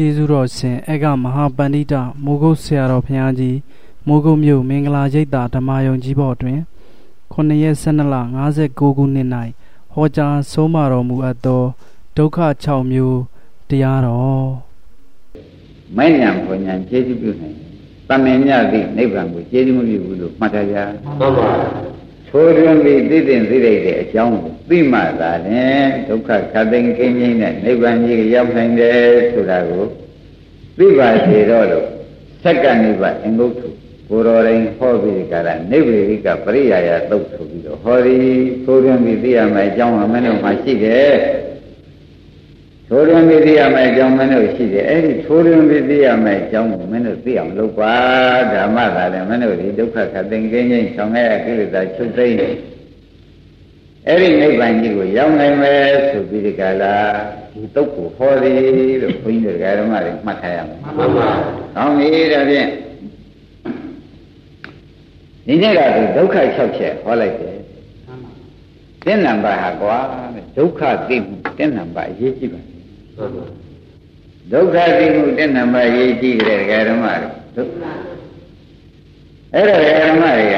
ကျေးဇူးတော်ရှင်အေကမဟာပန္တိတမိုးကုတ်ဆရာတော်ဘုရားကြီးမိုးကုတ်မြို့မင်္ဂလာရိပ်သာဓမ္မယုံကြီးဘော်တွင်9ရက်12လ59ခုနှစ်၌ဟောကြားဆုံးမတော်မူအပ်သောဒုက္ခ6မျိုးတရားတော်မိုင်းညာဘုံညာကျေးဇူးပြုနိုင်တမင်ညသည့်နိဗ္ဗာန်ကိုကျေးဇူးမပြုဘူးလို့မှတ်ထားကြမှန်ပါ ထိုးတွင်ပြီးသိတဲ့သိလိုက်တဲ့အကြောင်းကိုသိမှသာလျှင်ဒုက္ခခတ်သိမ်းခင်းခြင်းနဲ့နိဗ္ဗာန်ကြီးရောက်နိုင်တယ်ဆိုတာကိုသိပါစေတော့လို့သက္ကနိဗ္ဗာန်အင်္ဂုတ္ထုကိုတော်ရင်ဟောပြီးကြတာနိဗ္ဗေရိကပရိယာယသုတ်ဆိုပြီးတော့ဟောဒီထိုးတွင်ပြီးသိရမယ်အကြောင်းကမင်းတို့မှရှိတယ် ထိုးတွင်ပြီးသိရမယ်အကြောင်းမင်းတို့ရှိတယ်အဲ့ဒီထိုးတွင်ပြီးသိရမယ်အကြောင်းကိုမင်းတို့သိအောင်လုပ်ပါဓမ္မသာလည်းမင်းတို့ဒီဒုက္ခခတ်သိင်ကင်းခြင်းဆောင်ရကိလေသာချုပ်သိမ်းအဲ့ဒီနိဗ္ဗာန်ကြီးကိုရောက်နိုင်မယ်ဆိုပြီးဒီကလာဒီတုတ်ကိုဟောသည်လို့ဘုန်းကြီးတို့ဓမ္မတွေမှတ်ထားရမယ်မှန်ပါပါ။ကောင်းပြီဒါဖြင့်ဒီနေ့ကဒီဒုက္ခ6ချက်ဟောလိုက်တယ်။တင်းနံပါတ်ဟာကွာဒုက္ခသိမှုတင်းနံပါတ်အရေးကြီးပါ ဒုက္ခသိမှုတင်းနံပါတ်အရေးကြီးတယ်ဓမ္မတွေအဲ့ဒါဓမ္မတွေက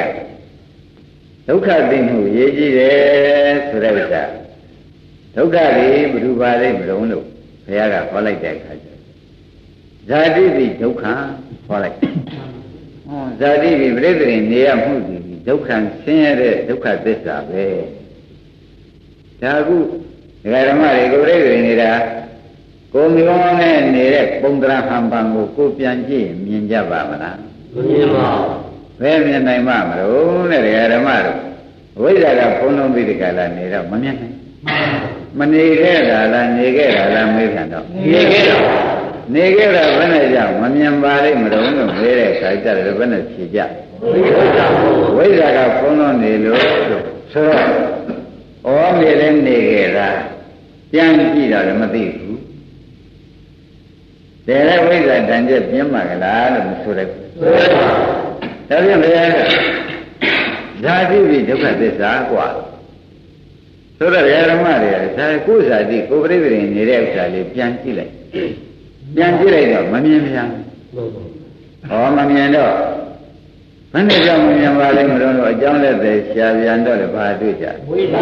ဒုက္ခသိမှုရေးကြည့်တယ်ဆိုတဲ့ဥစ္စာဒုက္ခတွေဘယ်သူပါလိမ့်မလို့လို့ဘုရားကဟောလိုက်တဲ့အခါကျဇာတိတိဒုက္ခဟောလိုက်ဟောဇာတိတိပြိတ္တိနေရမှုဒီဒုက္ခဆင်းရဲတဲ့ဒုက္ခသစ္စာပဲဒါကုဒကာဓမ္မတွေကိုပြိတ္တိနေတာ ကိုမျိုးနဲ့နေတဲ့ပုံတရာဟံပံကိုကိုပြန်ကြည့်မြင်ကြပါမလားမမြင်ပါဘူးဘယ်မြင်နိုင်မှာမလို့တဲ့ဓမ္မတို့ဝိဇ္ဇာကဖုံးလုံးပြီးဒီကလာနေတော့မမြင်နိုင်မနေခဲ့တာလားနေခဲ့တာလားမေးပြန်တော့နေခဲ့တာနေခဲ့တာဘယ်နဲ့ကြောင့်မမြင်ပါလိမ့်မလို့လို့မေးတဲ့အခါကျတော့ဘယ်နဲ့ဖြေကြဝိဇ္ဇာကဖုံးလုံးနေလို့ဆိုတော့ဩနေလည်းနေခဲ့တာပြန်ကြည့်တာလည်းမသိဘူး တယ်ဝိဇ္ဇာတန်ကျက်ပြင်းပါကလားလို့မဆိုလိုက်ဘူးဒါဖြင့်ဘုရားကဇာတိပိဒုက္ခသစ္စာกว่าဆိုတော့ဓမ္မတွေကဇာကိုဇာတိကိုပြိပရိနေတဲ့ဥစ္စာလေးပြန်ကြည့်လိုက်ပြန်ကြည့်လိုက်တော့မမြင်ပြန်ဟောမမြင်တော့ဘယ်နဲ့ကြောင့်မမြင်ပါလိမ့်မလို့အကြောင်းလက်သေးရှားပြန်တော့လည်းဘာတွေ့ကြဝိဇ္ဇာ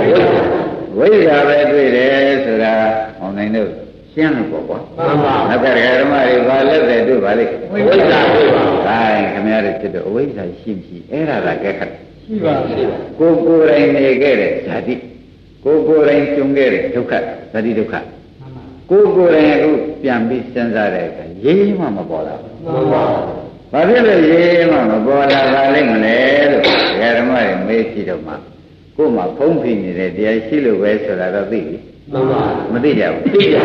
ဝိဇ္ဇာပဲတွေ့တယ်ဆိုတာဟောနိုင်လို့ ရှင်းလို့ပေါ့ကွာမှန်ပါအက္ခရဓမ္မတွေဘာလက်တယ်တွေ့ပါလိမ့်ဝိဇ္ဇာတွေ့ပါဒါရင်ခင်ဗျားတို့ဖြစ်တော့အဝိဇ္ဇာရှိမရှိအဲ့ဒါကကဲခတ်ရှိပါရှိပါကိုကိုယ်တိုင်နေခဲ့တဲ့ဓာတိကိုကိုယ်တိုင်ကျုံခဲ့တဲ့ဒုက္ခဓာတိဒုက္ခကိုကိုယ်တိုင်အခုပြန်ပြီးစဉ်းစားတဲ့အခါရေးမှမပေါ်လာဘူးမှန်ပါဘာဖြစ်လို့ရေးမှမပေါ်လာပါလိမ့်မလဲလို့ဓမ္မတွေမေးကြည့်တော့မှကို့မှာဖုံးဖိနေတဲ့တရားရှိလို့ပဲဆိုတာတော့သိပြီ မှန်ပါမသိကြဘူးသိကြ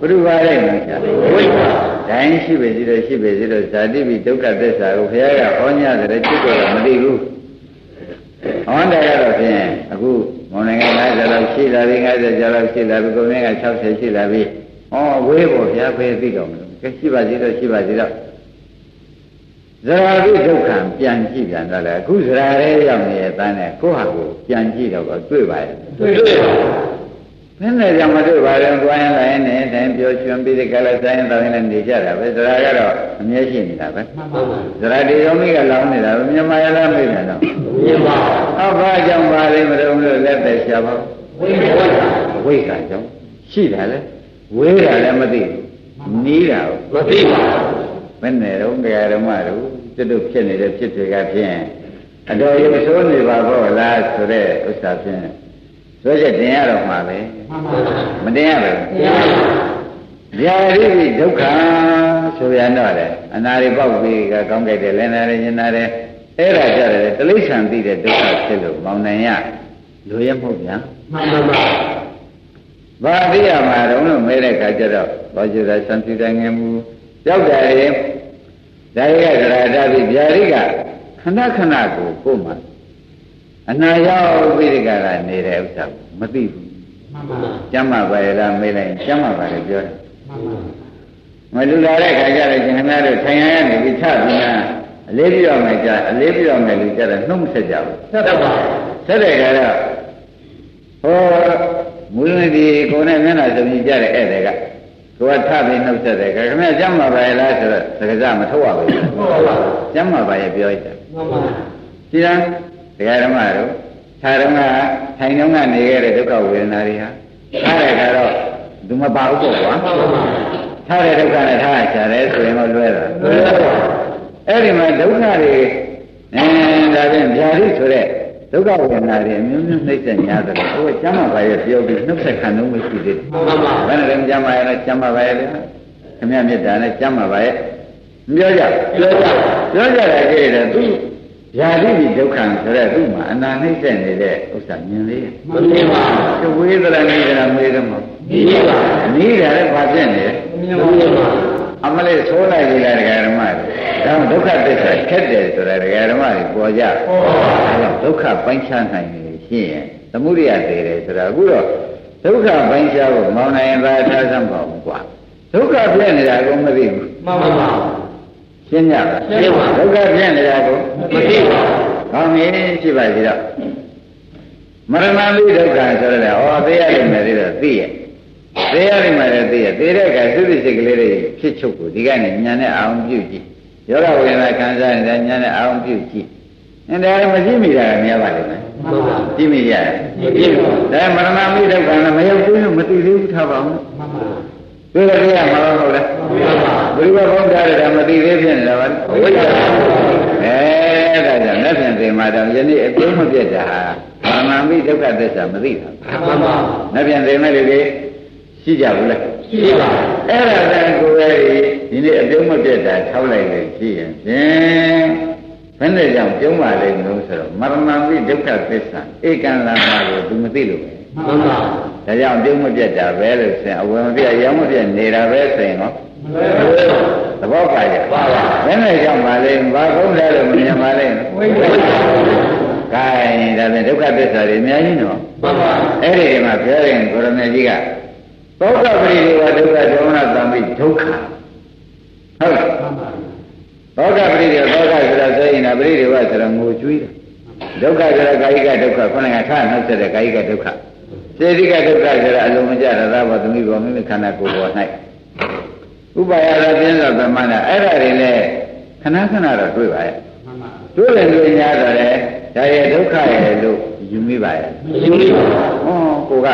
ဘုရားလိုက်မှာရှာတယ်ဝိပါတိုင်းရှိပဲစီတော့ရှိပဲစီတော့ဇာတိပိဒုက္ခသစ္စာကိုဘုရားကဟောညတယ်ချစ်တော့မသိဘူးဟောတယ်ကတော့ဖြင့်အခုမောင်နိုင်ငံ50လောက်ရှိလာပြီ50ကျော်လောက်ရှိလာပြီကိုမင်းက60ရှိလာပြီဟောဝေးဖို့ဘုရားဖေးသိတော့မလို့ကဲရှိပါစီတော့ရှိပါစီတော့ဇရာတိဒုက္ခပြန်ကြည့်ပြန်တော့လေအခုဇရာရဲရောက်နေတဲ့အတန်းနဲ့ကိုယ့်ဟာကိုပြန်ကြည့်တော့တွေ့ပါရဲ့တွေ့တွေ့ပါ နည်းနည်းကြောင့်မတွေ့ပါရင်သွားရင်လည်းနေတိုင်းပြောချွန်ပြီးဒီကလည်းဆိုင်တော်ရင်လည်းနေကြတာပဲဇရာကတော့အမြဲရှိနေတာပဲဇရာဒီယောမိကလောင်းနေတာပဲမြန်မာရလားမေးတယ်တော့မြန်မာဟောဘာကြောင့်ပါလိမ့်မလို့လို့လက်သက်ရှာပါဝိဝိဝိကကြောင့်ရှိတာလေဝေးတာလည်းမသိဘူးနီးတာမသိပါဘူးဘယ်နဲ့တော့တရားဓမ္မတို့တွတ်တွတ်ဖြစ်နေတဲ့ဖြစ်တွေကဖြင့်အတော်ရုပ်ဆိုးနေပါတော့လားဆိုတဲ့ဥစ္စာဖြင့် ဆိုချက်တင်ရတော့မှာပဲမတင်ရဘူးဗျာရိပိဒုက္ခဆိုရတော့လေအနာရိပေါက်ပြီးကကောင်းကြတယ်လည်းနာတယ်ညနာတယ်အဲ့ဒါကြတယ်တိလိ္ဆန်သိတဲ့ဒုက္ခဖြစ်လို့မောင်နိုင်ရလိုရမဟုတ်ဗျာမှန်ပါပါဘာသိရမှာတော့လို့မဲတဲ့ခါကျတော့ဘောကျတာစံပြတိုင်းငယ်မူရောက်တယ်ဒါရီကသရတာပြီးဗျာရိကခဏခဏကိုကိုယ်မှာ အနာရောက်ပြီးဒီကရနေတဲ့ဥစ္စာကိုမသိဘူးမှန်ပါကျမ်းမာပါရဲ့လားမေးလိုက်ကျမ်းမာပါလေပြောတယ်မှန်ပါမလူလာတဲ့ခါကျတော့ရှင်ခဏတို့ထိုင်ရရနေပြီးချပြီးနာအလေးပြရမယ်ကြာအလေးပြရမယ်လူကြတော့နှုတ်မဆက်ကြဘူးဆက်ပါဆက်တဲ့ခါတော့ဟောမူလဒီကိုယ်နဲ့မျက်နှာစုံကြည့်ကြတဲ့ဧည့်သည်ကကိုကထပြီးနှုတ်ဆက်တယ်ခင်ဗျာကျမ်းမာပါရဲ့လားဆိုတော့သက္ကစမထုတ်ရဘူးဟုတ်ပါပါကျမ်းမာပါရဲ့ပြောလိုက်တယ်မှန်ပါဒီလား တရားဓမ္မတို့ခြားတော့ကထိုင်တော့ကနေခဲ့တဲ့ဒုက္ခဝေဒနာတွေဟာထားတဲ့ခါတော့သူမပါဘူးပေါ့ကွာမှန်ပါပါထားတဲ့ဒုက္ခနဲ့ထားချတယ်ဆိုရင်တော့လွဲတာလွယ်ပါပါအဲ့ဒီမှာဒုက္ခတွေအဲဒါဖြင့်ဗျာတိဆိုတဲ့ဒုက္ခဝေဒနာတွေအမျိုးမျိုးနှိမ့်ဆက်များတယ်ဟိုကကျမ်းမာပါရဲ့ပြောပြီးနှုတ်ဆက်ခံတော့မရှိသေးဘူးမှန်ပါဘယ်နဲ့လဲကျမ်းမာရဲ့လဲကျမ်းမာပါရဲ့လေခမရမြတ်တာနဲ့ကျမ်းမာပါရဲ့မပြောကြပြောကြပြောကြတယ်ကြည့်တယ်သူ ယာတိဒီဒုက္ခဆိုတဲ့သူ့မှာအနာနှိမ့်ဆက်နေတဲ့ဥစ္စာမြင်လေးမမြင်ပါသူဝေဒနာနေဒနာမေးတယ်မဟုတ်မြင်ပါနီးတယ်လည်းဘာဖြစ်နေလဲမြင်ပါမြင်ပါအမလေးသိုးလိုက်ပြီလားဒကာဓမ္မတွေဒါဒုက္ခသစ္စာခက်တယ်ဆိုတာဒကာဓမ္မတွေပေါ်ကြဟောအဲတော့ဒုက္ခပိုင်းခြားနိုင်နေရှိရင်သမုဒိယသေးတယ်ဆိုတာအခုတော့ဒုက္ခပိုင်းခြားဖို့မောင်းနိုင်ရင်သာထားစမ်းပါဘူးကွာဒုက္ခပြည့်နေတာကိုမသိဘူးမှန်ပါပါ ရှင်းကြလားရှင်းပါဒုက္ခပြည့်နေတာကိုမသိပါကောင်းပြီရှိပါပြီတော့မရဏလိဒုက္ခဆိုရတဲ့ဩသိရလိမ့်မယ်သေးတော့သိရဲ့သိရလိမ့်မယ်လည်းသိရဲ့သိတဲ့အခါသုတိစိတ်ကလေးတွေဖြစ်ချုပ်ကိုဒီကနေ့ညာနဲ့အာရုံပြုကြည့်ယောဂဝေဒနာခံစားနေတဲ့ညာနဲ့အာရုံပြုကြည့်အင်းဒါလည်းမရှိမိတာကများပါလိမ့်မယ်မှန်ပါကြည့်မိကြတယ်မမြင်ပါဒါမရဏမိဒုက္ခနဲ့မရောက်သေးလို့မသိသေးဘူးထားပါဦး မှန်ပါတွေ့ရရမှာဟုတ်လားမှန်ပါဘုရားကောင်းကြတယ်ဒါမသိသေးဖြစ်နေတာပါဝိဇ္ဇာအဲဒါကြောင့်လက်ဖြင့်သိမှတော့ယနေ့အကျိုးမပြတ်တာဟာမာမမိဒုက္ခသစ္စာမသိတာမှန်ပါလက်ဖြင့်သိမဲ့လူတွေရှိကြဘူးလားရှိပါအဲ့ဒါကကိုယ်ရဲ့ဒီနေ့အကျိုးမပြတ်တာထောက်လိုက်လို့ရှိရင်ဖြင့်ဘယ်နဲ့ကြောင့်ကျုံးပါလိမ့်မလို့ဆိုတော့မရဏမိဒုက္ခသစ္စာဧကံလာမှာကို तू မသိလို့ပဲ မှန်ပါဒါကြောင့်ပြုံးမပြတ်တာပဲလို့ဆိုရင်အဝယ်မပြတ်ရောင်းမပြတ်နေတာပဲဆိုရင်တော့လွယ်ပါသဘောပါကြပါပါဘယ်နဲ့ကြောင့်ပါလဲဘာကုန်းတယ်လို့မမြင်ပါလဲဝိဇ္ဇာကဲဒါဖြင့်ဒုက္ခသစ္စာတွေအများကြီးနော်မှန်ပါအဲ့ဒီမှာပြောရင်ကိုရမေကြီးကသောကပရိဒီဝဒုက္ခဒေါမနသံမိဒုက္ခဟုတ်လားမှန်ပါသောကပရိဒီဝသောကဆိုတာဆိုရင်ပရိဒီဝဆိုတာငိုကြွေးတယ်ဒုက္ခဆိုတာကာယကဒုက္ခခொနကထနှုတ်ဆက်တဲ့ကာယကဒုက္ခ စေတိကဒုက္ခဆိုတာအလုံးမကျတာသာဘောသမီးဘောမိမိခန္ဓာကိုယ်ပေါ်၌ဥပါယရပြင်းသောသမဏအဲ့ဒါတွေလည်းခဏခဏတော့တွေ့ပါရဲ့မှန်ပါတွေ့တယ်တွေ့냐တော့လေဒါရဲ့ဒုက္ခရဲ့လို့ယူမိပါရဲ့မရှိဘူးမှန်ပါဟောကိုက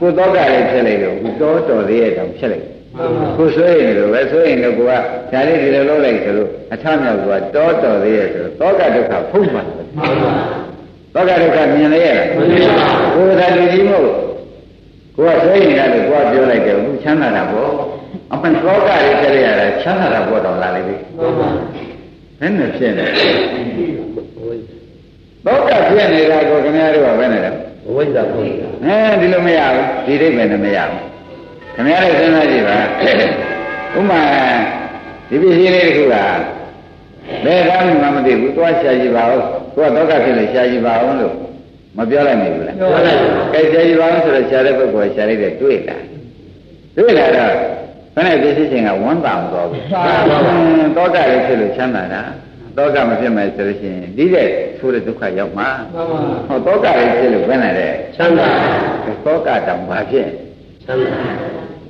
ကိုသောကလေးဖြစ်လိုက်တော့ကိုတော်တော်သေးရဲ့တောင်ဖြစ်လိုက်မှန်ပါကိုဆိုရင်လို့ပဲဆိုရင်တော့ကိုကဒါလေးဒီလိုလုပ်လိုက်ဆိုလို့အထမြောက်ကတော်တော်သေးရဲ့ဆိုတော့သောကဒုက္ခဖုံးပါမှန်ပါ သောကဒုက္ခမြင်လေရဲ့မမြင်ပါကိုယ်သာလူကြီးမို့ကိုကဆိုရင်လည်းကိုကပြောလိုက်တယ်ဘူးချမ်းသာတာပေါ့အမှန်သောကလေးကြရရတာချမ်းသာတာပေါ့တော်လာလိမ့်ပြီမှန်ပါဘယ်နဲ့ဖြစ်နေဝိဇ္ဇာသောကဖြစ်နေတာကိုခင်ဗျားတို့ကဘယ်နဲ့လဲဝိဇ္ဇာဘုရားအဲဒီလိုမရဘူးဒီဒိဗ္ဗေနဲ့မရဘူးခင်ဗျားလည်းစဉ်းစားကြည့်ပါဥမာဒီပစ္စည်းလေးတစ်ခုကဘယ်ကောင်းမှမသိဘူးသွားရှာကြည့်ပါဦး သူကတော့ကဖြစ်လို့ရှာကြည့်ပါဦးလို့မပြောလိုက်နိုင်ဘူးလားပြောလိုက်ကဲရှာကြည့်ပါဦးဆိုတော့ရှာတဲ့ပုဂ္ဂိုလ်ရှာလိုက်တဲ့တွေ့လာတွေ့လာတော့ခဏပစ္စည်းချင်းကဝမ်းသာမသွားဘူးတော့ကလည်းဖြစ်လို့ချမ်းသာတာတော့ကမဖြစ်မယ်ဆိုလို့ရှိရင်ဒီတဲ့ဆိုးတဲ့ဒုက္ခရောက်မှာမှန်ပါဟောတော့ကလည်းဖြစ်လို့ဘယ်နဲ့လဲချမ်းသာသောကတောင်ဘာဖြစ်ချမ်းသာ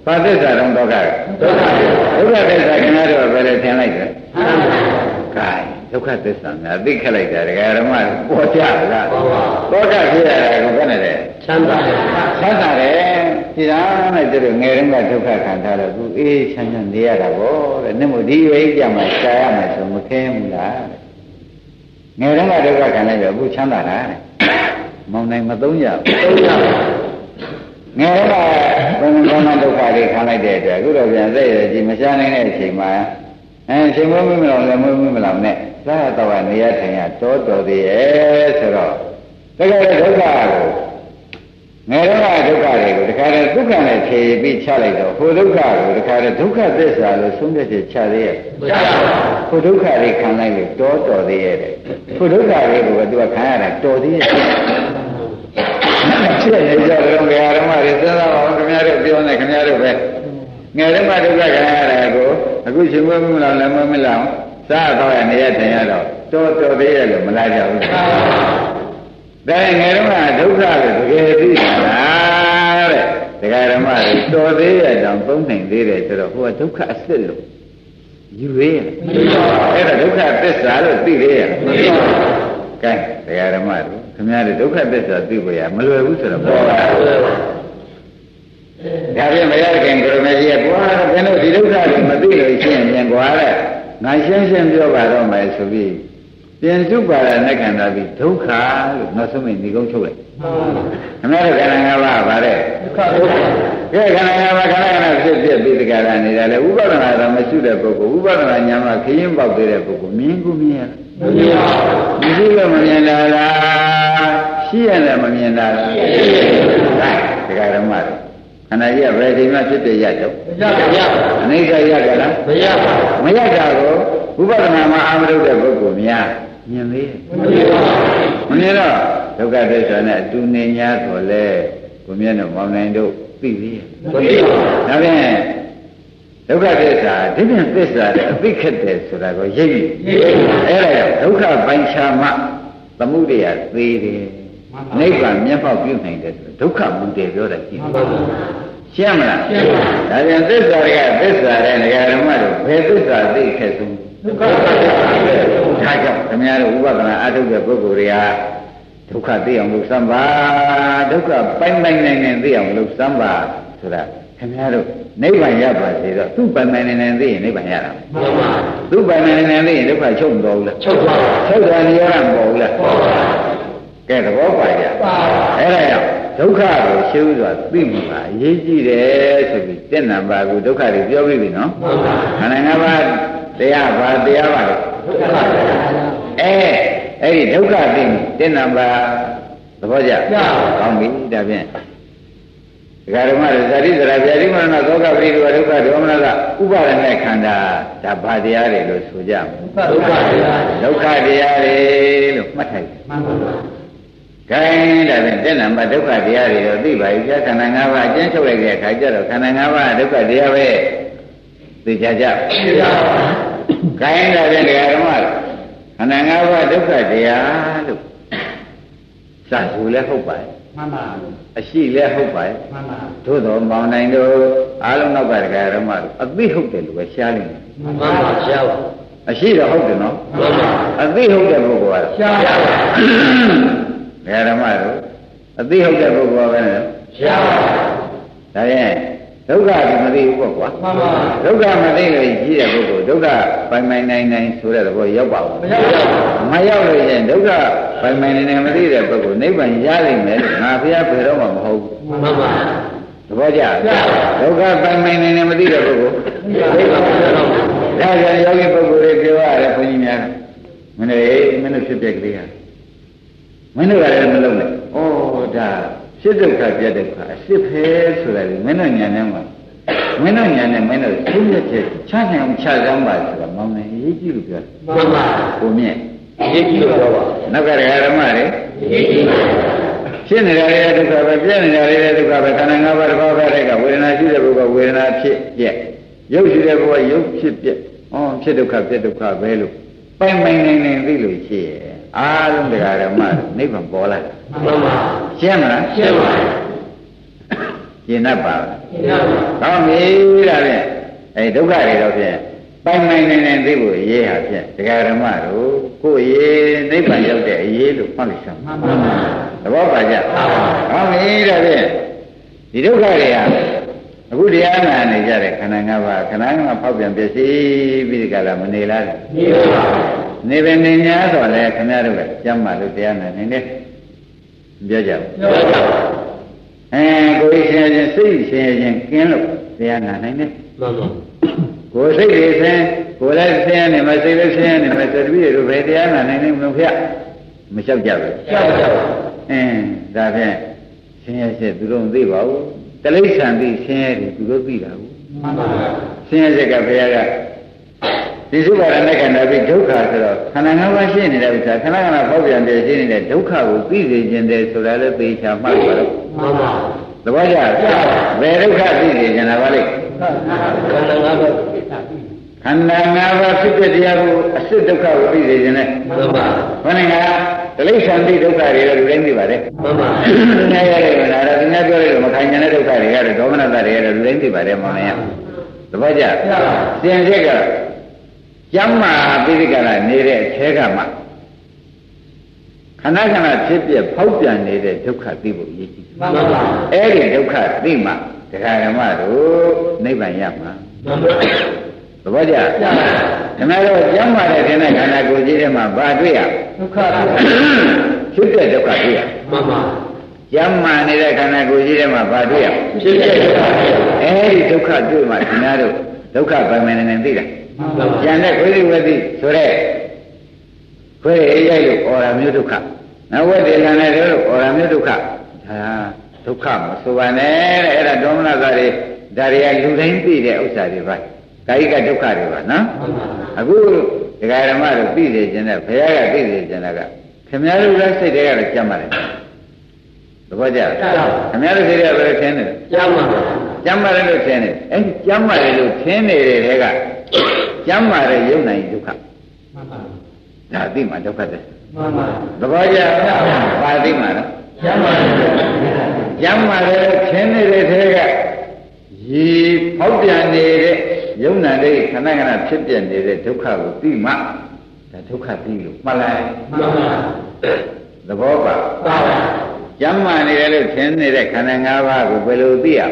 ဘာသစ္စာတောင်သောကဒုက္ခဒုက္ခသစ္စာခင်ဗျားတို့ကဘယ်လိုသင်လိုက်လဲချမ်းသာကဲ ဒုက္ခသစ္စာများသိခက်လိုက်တာဒကာဓမ္မပေါ်ကြလားမှန်ပါသောကဖြစ်ရတာကိုဘယ်နဲ့လဲချမ်းသာဆန်းတာတယ်ဒီသားနဲ့တို့ငယ်တုန်းကဒုက္ခခံထားတော့သူအေးချမ်းချမ်းနေရတာဗောတဲ့နှစ်မို့ဒီဝိကြမှာရှားရမယ်ဆိုမခဲဘူးလားတဲ့ငယ်တုန်းကဒုက္ခခံလိုက်တော့အခုချမ်းသာတာတဲ့မောင်နိုင်မသုံးကြဘူးသုံးရငယ်ကဘယ်လိုကောင်းတဲ့ဒုက္ခတွေခံလိုက်တဲ့အတွက်အခုတော့ပြန်သိရကြည်မရှားနိုင်တဲ့အချိန်မှာအဲချိန်မွေးမလောင်လည်းမွေးမလောင်နဲ့ သာတော့နေရထိုင်ရတောတော်သေးရဲ့ဆိုတော့တကယ်ဒုက္ခကိုငယ်တော့ဒုက္ခတွေကိုတခါတည်းဒုက္ခနဲ့ဖြေပြီးချလိုက်တော့ဟိုဒုက္ခကိုတခါတည်းဒုက္ခသစ္စာလို့ဆုံးဖြတ်ချက်ချသေးရဲ့ဘုရားဟိုဒုက္ခတွေခံလိုက်လို့တောတော်သေးရဲ့တဲ့ဟိုဒုက္ခတွေကိုကသူကခံရတာတော်သေးရဲ့ဖြစ်နေကြတယ်ဘယ်ဟာဓမ္မတွေစဉ်းစားပါဦးခင်ဗျားတို့ပြောနေခင်ဗျားတို့ပဲငယ်တုန်းကဒုက္ခခံရတယ်ကိုအခုရှင်မမလောင်လည်းမမလောင် စားတော့ရနေရထိုင်ရတော့တော်တော်သေးရဲ့လို့မလာကြဘူးဒါငယ်တုန်းကဒုက္ခလို့တကယ်သိတာလားတဲ့တရားဓမ္မတွေတော်သေးရတောင်သုံးနိုင်သေးတယ်ဆိုတော့ဟိုကဒုက္ခအစစ်လို့ယူသေးရအဲ့ဒါဒုက္ခသစ္စာလို့သိသေးရကဲတရားဓမ္မတွေခင်ဗျားတို့ဒုက္ခသစ္စာသိဖို့ရမလွယ်ဘူးဆိုတော့ပေါ်လာဒါပြင်မရခင်ကိုရမကြီးကကွာဘယ်လိုဒီဒုက္ခတွေမသိလို့ရှင်းရင်ကွာတဲ့ ငါရှင်းရှင်းပြောပါတော့မယ်ဆိုပြီးပြင်စုပါရနဲ့ခန္ဓာပြီးဒုက္ခလို့နောက်ဆုံးမိဒီကုန်းချုပ်လိုက်ခမရခန္ဓာ၅ပါးဗါတဲ့ဒုက္ခဒုက္ခကဲခန္ဓာ၅ပါးခန္ဓာခန္ဓာဖြစ်ဖြစ်ပြီးတကယ်လာနေတာလေဥပဒနာတော့မရှိတဲ့ပုဂ္ဂိုလ်ဥပဒနာညာမှာခရင်ပေါက်သေးတဲ့ပုဂ္ဂိုလ်မြင်ကူမြင်ရမမြင်ပါဘူးမရှိလို့မမြင်တာလားရှိရတယ်မမြင်တာလားရှိရတယ်ဒကာဓမ္မတွေ ခန္ဓာကြီးကဘယ်ချိန်မှဖြစ်တဲ့ရတော့မရပါဘူးအနိစ္စရကြလားမရပါဘူးမရတာကိုဥပဒနာမှာအာမရုတဲ့ပုဂ္ဂိုလ်များမြင်သေးမမြင်ပါဘူးမမြင်တော့ဒုက္ခသစ္စာနဲ့အတူနေ냐ဆိုလဲကိုမြတ်တို့မောင်နိုင်တို့သိသေးရဲ့မသိပါဘူးဒါဖြင့်ဒုက္ခသစ္စာဒီပြင်သစ္စာတဲ့အသိခက်တယ်ဆိုတာကိုရိပ်ပြီအဲ့ဒါကြောင့်ဒုက္ခပိုင်ချာမှသမှုတရားသေးတယ် နိဗ္ဗာန်မျက်မှောက်ပြုနိုင်တယ်ဒုက္ခမူတယ်ပြောတာကြည့်ရှင်းမလားရှင်းပါဒါပြန်သစ္စာတွေကသစ္စာတဲ့နေရာဓမ္မတို့ဘယ်သစ္စာသိခဲ့ဆုံးဒုက္ခသစ္စာပဲဒါကြောင့်ခင်ဗျားတို့ဥပဒနာအထုတ်တဲ့ပုဂ္ဂိုလ်တွေကဒုက္ခသိအောင်လုပ်စမ်းပါဒုက္ခပိုင်ပိုင်နိုင်နိုင်သိအောင်လုပ်စမ်းပါဆိုတာခင်ဗျားတို့နိဗ္ဗာန်ရပါစေတော့သူ့ပိုင်ပိုင်နိုင်နိုင်သိရင်နိဗ္ဗာန်ရတာမှန်ပါသူ့ပိုင်ပိုင်နိုင်နိုင်သိရင်ဒုက္ခချုပ်မတော်ဘူးလားချုပ်ပါချုပ်တာနေရတာမပေါ်ဘူးလားပေါ်ပါ ကဲသဘောပါကြပါအဲ့ဒါကြောင့်ဒုက္ခကိုရှင်းဥစွာသိမှပါအရေးကြီးတယ်ဆိုပြီးတဏ္ဍာပါကိုဒုက္ခတွေပြောပြီးပြီနော်မှန်ပါခန္ဓာ၅ပါးတရားပါတရားပါလို့ဒုက္ခပါအဲအဲ့ဒီဒုက္ခသိတဏ္ဍာပါသဘောကျကောင်းပြီဒါဖြင့်ဒကာဓမ္မတွေဇာတိဇရာဗျာတိမရဏသောကပရိဒုဒုက္ခဒေါမနကဥပါဒနဲ့ခန္ဓာဒါဘာတရားတွေလို့ဆိုကြမယ်ဒုက္ခတရားဒုက္ခတရားတွေလို့မှတ်ထားတယ်မှန်ပါပါ။ ခိုင်းဒါဖြင့်တက်နံပါတ်ဒုက္ခတရားတွေတော့သိပါပြီ။ခန္ဓာ၅ပါးအကျဉ်းချုပ်လိုက်တဲ့အခါကျတော့ခန္ဓာ၅ပါးဒုက္ခတရားပဲသိကြကြ။သိပါပါ။ခိုင်းဒါဖြင့်ဒကာဓမ္မခန္ဓာ၅ပါးဒုက္ခတရားလို့စဆူလည်းဟုတ်ပါရဲ့မှန်ပါအရှိလည်းဟုတ်ပါရဲ့မှန်ပါသို့တော်မောင်နိုင်တို့အားလုံးနောက်ကဒကာဓမ္မတို့အသိဟုတ်တယ်လို့ပဲရှားလိမ့်မယ်မှန်ပါရှားပါအရှိတော့ဟုတ်တယ်နော်မှန်ပါအသိဟုတ်တဲ့ပုဂ္ဂိုလ်ကရှားပါ ဒကာဓမ္မတို့အသိဟုတ်တဲ့ပုဂ္ဂိုလ်ကပဲရှားပါဒါရင်ဒုက္ခကမသိဘူးပေါ့ကွာမှန်ပါဒုက္ခမသိလို့ကြီးတဲ့ပုဂ္ဂိုလ်ဒုက္ခပိုင်ပိုင်နိုင်နိုင်ဆိုတဲ့သဘောရောက်ပါဘူးမရောက်လို့ရင်ဒုက္ခပိုင်ပိုင်နိုင်နိုင်မသိတဲ့ပုဂ္ဂိုလ်နိဗ္ဗာန်ရနိုင်မယ်လို့ငါဘုရားပြေတော့မှမဟုတ်ဘူးမှန်ပါသဘောကျဒုက္ခပိုင်ပိုင်နိုင်နိုင်မသိတဲ့ပုဂ္ဂိုလ်နိဗ္ဗာန်ရတော့ဒါကြောင့်ယောဂီပုဂ္ဂိုလ်တွေပြောရတယ်ဘုန်းကြီးများမင်းတို့မင်းတို့ဖြစ်ပြကလေးက မင်းတို့ကလည်းမလုပ်နဲ့ဩဒါစိတ်ဒုက္ခပြဒုက္ခအစစ်ဖဲဆိုတာလေမင်းတို့ညာထဲမှာမင်းတို့ညာနဲ့မင်းတို့သိရချက်ချနိုင်အောင်ချစမ်းပါဆိုတာမောင်နေရေးကြည့်လို့ပြောတယ်မှန်ပါကိုမြင့်ရေးကြည့်လို့ပြောပါနောက်ကဓမ္မတွေရေးကြည့်ဖြစ်နေတာလေဒုက္ခပဲပြည့်နေတာလေဒုက္ခပဲခန္ဓာ၅ပါးတစ်ပါးပဲတဲ့ကဝေဒနာရှိတဲ့ဘုရားဝေဒနာဖြစ်ပြက်ရုပ်ရှိတဲ့ဘုရားရုပ်ဖြစ်ပြက်ဩဖြစ်ဒုက္ခဖြစ်ဒုက္ခပဲလို့ပိုင်ပိုင်နိုင်နိုင်သိလို့ရှိရဲ့ အားလုံးတရားဓမ္မနိဗ္ဗာန်ပေါ်လာမှန်ပါရှင်းမလားရှင်းပါရှင်းတတ်ပါရှင်းပါကောင်းပြီဒါဖြင့်အဲဒုက္ခတွေတော့ဖြင့်ပိုင်ပိုင်နိုင်နိုင်သိဖို့အရေးဟာဖြင့်တရားဓမ္မတို့ကိုယ်ရေးနိဗ္ဗာန်ရောက်တဲ့အရေးလို့မှတ်လိုက်စမ်းမှန်ပါသဘောပါကြကောင်းပြီဒါဖြင့်ဒီဒုက္ခတွေကအခုတရားနာနေကြတဲ့ခန္ဓာ၅ပါးခန္ဓာ၅ပါးဖောက်ပြန်ပြည့်စည်ပြီးဒီကလာမနေလားနေပါ နေပင်နေ냐တော့လေခင်ဗျားတို့ကကျမ်းမာလို့တရားနာနေတယ်ပြောကြဘူးပြောပါအဲကိုယ်ရှင်ရှင်စိတ်ရှင်ရှင်ကင်းလို့တရားနာနိုင်တယ်မှန်ပါကိုယ်စိတ်တွေဆင်းကိုယ်လည်းဆင်းနေမှာစိတ်လည်းဆင်းနေမှာသတိရတို့ပဲတရားနာနိုင်နေမလို့ဖျက်မလျှောက်ကြဘူးလျှောက်ကြပါအင်းဒါဖြင့်ဆင်းရဲချက်သူတို့မသိပါဘူးတလိษံသိဆင်းရဲတယ်သူတို့သိတာဘူးမှန်ပါဆင်းရဲချက်ကဘုရားက ဒီစုပါရနဲ့ခန္ဓာပြီးဒုက္ခဆိုတော့ခန္ဓာငါးပါးရှိနေတဲ့ဥစ္စာခဏခဏပေါက်ပြန်ပြည့်ရှိနေတဲ့ဒုက္ခကိုသိစေခြင်းတယ်ဆိုတာလည်းသိချာမှတ်ပါတော့မှန်ပါသဘောကျဘယ်ဒုက္ခသိစေခြင်းလားဗါလိခန္ဓာငါးပါးခန္ဓာ၅ပါးဖြစ်တဲ့တရားကိုအစစ်ဒုက္ခကိုသိစေခြင်းနဲ့မှန်ပါဘယ်နဲ့ကဒလိဆန်တိဒုက္ခတွေလည်းလူတိုင်းသိပါတယ်မှန်ပါ။ငါရတယ်မလားဒါသူများပြောလိုက်လို့မခံနိုင်တဲ့ဒုက္ခတွေကတော့ဒေါမနတတွေကတော့လူတိုင်းသိပါတယ်မောင်မယ။သဘောကျ။သင်ချက်က ကျမ်းမာပိဋကရနေတဲ့အထဲကမှခဏခဏဖြစ်ပြဖောက်ပြန်နေတဲ့ဒုက္ခသိဖို့ရည်ကြည်မှန်ပါ။အဲ့ဒီဒုက္ခသိမှတရားဓမ္မတို့နိဗ္ဗာန်ရမှာမှန်ပါ။သဘောကျ။ဓမ္မတို့ကျမ်းမာတဲ့ခန္ဓာခန္ဓာကိုယ်ကြီးထဲမှာဘာတွေ့ရဒုက္ခဖြစ်တဲ့ဒုက္ခတွေ့ရမှန်ပါကျမ်းမာနေတဲ့ခန္ဓာကိုယ်ကြီးထဲမှာဘာတွေ့ရဖြစ်တဲ့ဒုက္ခအဲဒီဒုက္ခတွေ့မှခင်ဗျားတို့ဒုက္ခဗမင်နေသိတာမှန်ပါ ကျန်တဲ့ခွေးဝတိဆိုတဲ့ခွေးအေးရိုက်လို့အော်ရမျိုးဒုက္ခနောက်ဝက်ဒီလန်တဲ့လို့အော်ရမျိုးဒုက္ခဒါဒုက္ခမဆိုပါနဲ့တဲ့အဲ့ဒါဒေါမနတာတွေဒါတွေကလူတိုင်းသိတဲ့ဥစ္စာတွေပါကာယကဒုက္ခတွေပါနော်မှန်ပါအခုဒကာဓမ္မတို့သိစေခြင်းနဲ့ဘုရားကသိစေခြင်းကခင်ဗျားတို့လည်းစိတ်တွေကတော့ကြမ်းပါတယ်သဘောကျလားခင်ဗျားတို့စိတ်တွေကဘယ်လိုထင်နေလဲကျမ်းပါပါကျမ်းမာတယ်လို့ထင်တယ်အဲဒီကျမ်းမာတယ်လို့ထင်နေတဲ့တဲက ကျမ်းမာတဲ့ယုံနိုင်ဒုက္ခမှန်ပါဒါအသိမှဒုက္ခတဲ့မှန်ပါသဘောကျလားဘာအသိမှလဲကျမ်းပါပါကျမ်းမာတယ်လို့ထင်နေတဲ့တဲကရေဖောက်ပြန်နေတဲ့ယုံနာတဲ့ခဏခဏဖြစ်ပြနေတဲ့ဒုက္ခကိုသိမှဒါဒုက္ခသိလို့မှတ်လိုက်မှန်ပါသဘောပါပါပါကျမ်းမာနေတယ်လို့ထင်နေတဲ့ခန္ဓာ၅ပါးကိုဘယ်လိုသိရလဲ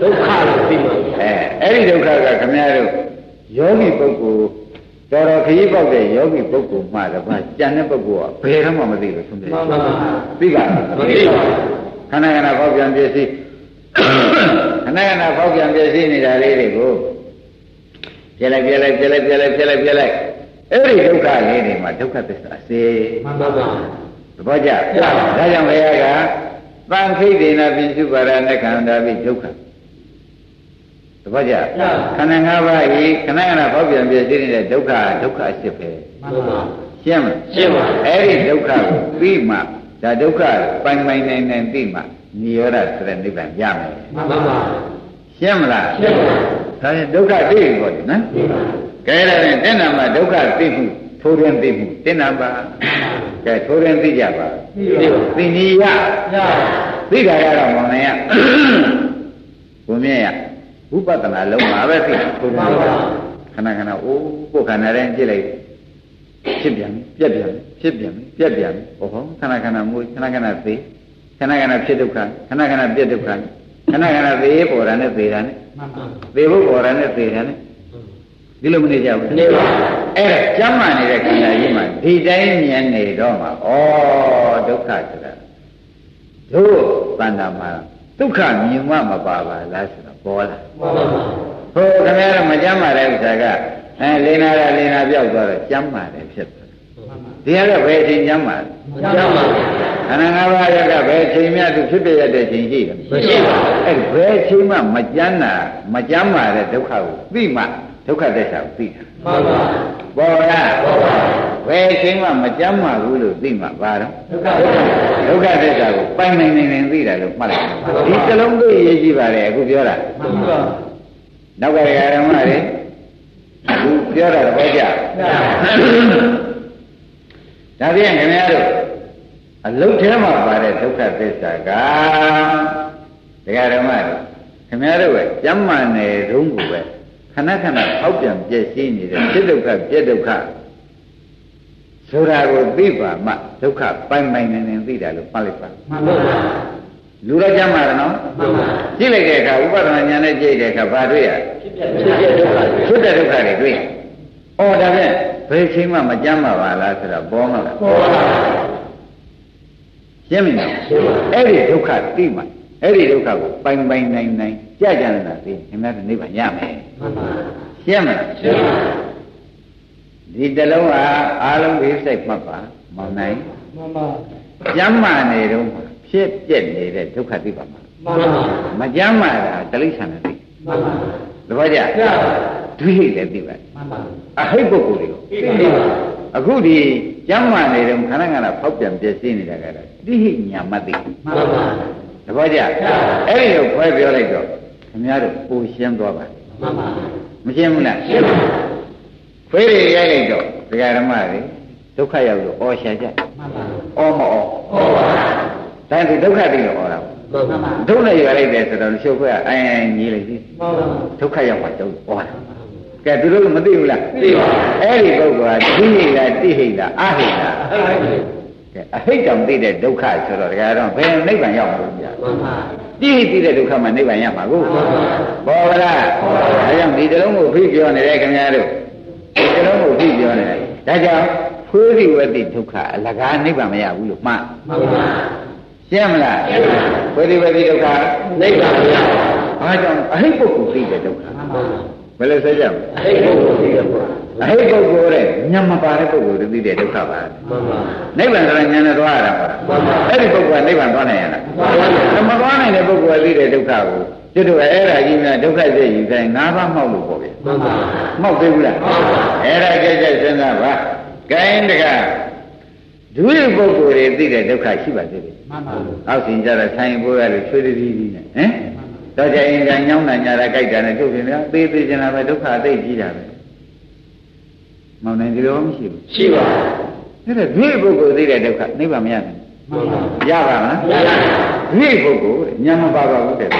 ဒုက္ခလို့သိမှာအဲအဲ့ဒီဒုက္ခကခမည်းတော် ယောဂီပုဂ္ဂိုလ်တော်တော်ခရီးပေါက်တဲ့ယောဂီပုဂ္ဂိုလ်မှတပါးကြံတဲ့ပုဂ္ဂိုလ်ကဘယ်တော့မှမသိဘူးဆုံးတယ်မှန်ပါပါသိကလားမသိပါဘူးခဏခဏပေါက်ပြန်ပြည့်စည်ခဏခဏပေါက်ပြန်ပြည့်စည်နေတာလေးတွေကိုပြလိုက်ပြလိုက်ပြလိုက်ပြလိုက်ပြလိုက်ပြလိုက်အဲ့ဒီဒုက္ခလေးတွေမှာဒုက္ခသစ္စာစေမှန်ပါပါသဘောကျဒါကြောင့်ဘုရားကသံခိတ်ဒေနာပိစုပါရဏခန္ဓာပိဒုက္ခ သဘောကျခန္ဓာ၅ပါးဤခဏခဏဖောက်ပြန်ပြည့်စည်နေတဲ့ဒုက္ခဒုက္ခအဖြစ်ပဲမှန်ပါရှင်းမလားရှင်းပါအဲ့ဒီဒုက္ခကိုပြီးမှဒါဒုက္ခပိုင်ပိုင်နိုင်နိုင်ပြီးမှនិရောဓဆိုတဲ့နိဗ္ဗာန်ရမယ်မှန်ပါပါရှင်းမလားရှင်းပါဒါရင်ဒုက္ခသိပြီပေါ့ဒီနော်ကဲဒါရင်တဲ့နာမှာဒုက္ခသိမှုထိုးရင်းသိမှုတဲ့နာပါကဲထိုးရင်းသိကြပါသိပါသိနည်းရရသိတာရတော့မောင်နိုင်ရဘုမြင့်ရ ဝိပဿနာလုံးမှာပဲသိထိုးရမှင်းန်ပါခဏခဏအိုးကိုယ်ခန္ဓာတိုင်းကြည့်လိုက်ဖြစ်ပြန်ပြီပြက်ပြန်ပြီဖြစ်ပြန်ပြီပြက်ပြန်ပြီဟောဟောခဏခဏမွေးခဏခဏသေးခဏခဏဖြစ်ဒုက္ခခဏခဏပြက်ဒုက္ခခဏခဏသေးပေါ်တာနဲ့သေးတာနဲ့မှန်ပါသေဖို့ပေါ်တာနဲ့သေတာနဲ့ဒီလိုမနေကြဘူးနေပါအဲ့ဒါကျမ်းမာနေတဲ့ခန္ဓာကြီးမှာဒီတိုင်းမြင်နေတော့မှာဩဒုက္ခဆိုတာတို့တဏ္ဍာမှာဒုက္ခမြင်မှမပါပါလားဆိုတော့ ပေါ်လာမှန်ပါပါဟိုခင်ဗျားတို့မကျမ်းမာတဲ့ဥစ္စာကအဲလိန်နာကလိန်နာပြောက်သွားတော့ကျမ်းမာတယ်ဖြစ်သွားတယ်ဒီကတော့ဘယ်အချိန်ကျမ်းမာလဲကျမ်းပါခန္ဓာ၅ပါးရကဘယ်အချိန်မှသူဖြစ်ပြရတဲ့ချိန်ရှိတယ်မရှိပါဘူးအဲ့ဘယ်အချိန်မှမကျမ်းတာမကျမ်းမာတဲ့ဒုက္ခကိုသိမှဒုက္ခသစ္စာကိုသိတာမှန်ပါပေါ်လားဟုတ်ပါ ဘယ်အချိန်မှမကြမ်းမာဘူးလို့သိမှပါတော့ဒုက္ခဒုက္ခသစ္စာကိုပိုင်နိုင်နိုင်နိုင်သိတာလို့မှတ်လိုက်ဒီစလုံးသိရေးကြည့်ပါလေအခုပြောတာမှန်ပါနောက်ကဓမ္မတွေအခုပြောတာတော့ကြဒါပြန်ခင်ဗျားတို့အလုတ်ထဲမှာပါတဲ့ဒုက္ခသစ္စာကဒကာဓမ္မတွေခင်ဗျားတို့ကကြမ်းမာနေတုန်းကပဲခဏခဏဖောက်ပြန်ပြည့်စည်နေတဲ့ဖြစ်ဒုက္ခပြည့်ဒုက္ခ ဆိုတာကိုသိပါမှဒုက္ခပိုင်ပိုင်နေနေသိတာလို့မှတ်လိုက်ပါမှန်ပါလူတော့ကြမ်းမာတယ်နော်မှန်ပါကြည့်လိုက်တဲ့အခါဥပဒနာဉာဏ်နဲ့ကြည့်တဲ့အခါဘာတွေ့ရလဲဖြစ်ပြဒုက္ခဖြစ်တဲ့ဒုက္ခတွေတွေ့ရ။အော်ဒါဖြင့်ဘယ်ချိန်မှမကြမ်းပါပါလားဆိုတော့ပေါ်မလားပေါ်ပါ။ရှင်းပြီနော်ရှင်းပါ။အဲ့ဒီဒုက္ခသိမှအဲ့ဒီဒုက္ခကိုပိုင်ပိုင်နိုင်နိုင်ကြကြနေတာသိရင်ခင်ဗျားတို့နိဗ္ဗာန်ရမယ်မှန်ပါ။ရှင်းမလားရှင်းပါ။ ဒီတလုံးဟာအားလုံးဒီစိတ်မှတ်ပါမောင်နိုင်မှန်ပါ။ကြမ်းမာနေတော့မှဖြစ်ပြက်နေတဲ့ဒုက္ခသိပါမှာမှန်ပါ။မကြမ်းမာတာတလိษံနဲ့သိမှန်ပါ။သဘောကျရ။ဒွိဟိလည်းသိပါမှန်ပါအဟိတ်ပုဂ္ဂိုလ်တွေကိုသိပါအခုဒီကျမ်းမာနေတယ်ခဏခဏဖောက်ပြန်ပြည့်စည်နေတာကတော့တိဟိညာမသိမှန်ပါတပည့်ကြအဲ့ဒီကိုခွဲပြောလိုက်တော့ခင်ဗျားတို့ပူရှင်းသွားပါမှန်ပါဒမရှင်းဘူးလားရှင်းပါ ခွေးတွေရိုက်လိုက်တော့ဒကာဓမ္မတွေဒုက္ခရောက်လို့အော်ရှာကြအော်မအော်အော်ပါဒါသူဒုက္ခသိလို့အော်တာမှန်ပါဒုက္ခရိုက်လိုက်တယ်ဆိုတော့ရှုပ်ခွဲအိုင်အိုင်ကြီးလိုက်ပြီမှန်ပါဒုက္ခရောက်မှတုံးအော်တာကဲသူတို့မသိဘူးလားသိပါအဲ့ဒီပုဂ္ဂိုလ်ကသိဟိလားတိဟိလားအဟိလားအဲ့ဒါမှန်ကဲအဟိတ်တောင်သိတဲ့ဒုက္ခဆိုတော့ဒကာတော့ဘယ်နိဗ္ဗာန်ရောက်မှာလဲဗျာပါတိဟိသိတဲ့ဒုက္ခမှာနိဗ္ဗာန်ရမှာကိုမှန်ပါပေါ်ပါလားဒါကြောင့်ဒီတလုံးကိုဖိပြောနေတဲ့ခင်ဗျားတို့ ဒီတလုံးကိုဖိပြောနေတယ်ဒါကြောင့်ဖွေးရိဝတိဒုက္ခအလကားနိဗ္ဗာန်မရဘူးလို့မှန်မှန်ပါရှင်းမလားဖွေးရိဝတိဒုက္ခနိဗ္ဗာန်ရပါဘာကြောင့်အဟိတ်ပုဂ္ဂိုလ်သိတဲ့ဒုက္ခမှန်ပါဘယ်လိုဆိုကြမလဲအဲ့ဒီကိုသိရပါအဟိတ်ပုဂ္ဂိုလ်တဲ့ညမပါတဲ့ပုဂ္ဂိုလ်တွေသိတဲ့ဒုက္ခပါမှန်ပါနိဗ္ဗာန်ဆိုရင်ဉာဏ်နဲ့သွားရတာပါမှန်ပါအဲ့ဒီပုဂ္ဂိုလ်ကနိဗ္ဗာန်သွားနိုင်ရလားမှန်ပါမသွားနိုင်တဲ့ပုဂ္ဂိုလ်ကသိတဲ့ဒုက္ခကိုကျွ တ်တို့အဲ့ဒါကြီးများဒုက္ခစိတ်ယူတိုင်းငါးပါးမှောက်လို့ပေါ့ဗျာမှန်ပါမှောက်သေးဘူးလားမှန်ပါအဲ့ဒါကြက်ကြက်စဉ်းစားပါဂိုင်းတကဒုရပုဂ္ဂိုလ်တွေသိတဲ့ဒုက္ခရှိပါသေးတယ်မှန်ပါအောက်စင်ကြတော့ဆိုင်ပိုးရလို့ချွေးတည်းတည်းနဲ့ဟမ်တော့ကြရင်ကညောင်းတာညာတာကြိုက်တာနဲ့ထုတ်ပြင်များသေးသေးကျင်လာပဲဒုက္ခအသိကြီးတာပဲမောင်နိုင်ဒီလိုမရှိဘူးရှိပါအဲ့ဒါဒုရပုဂ္ဂိုလ်သိတဲ့ဒုက္ခနိဗ္ဗာန်မရနိုင်မှန်ပါဘူးရပါမလားရပါဒုရပုဂ္ဂိုလ်ညမပါပါဘူးတဲ့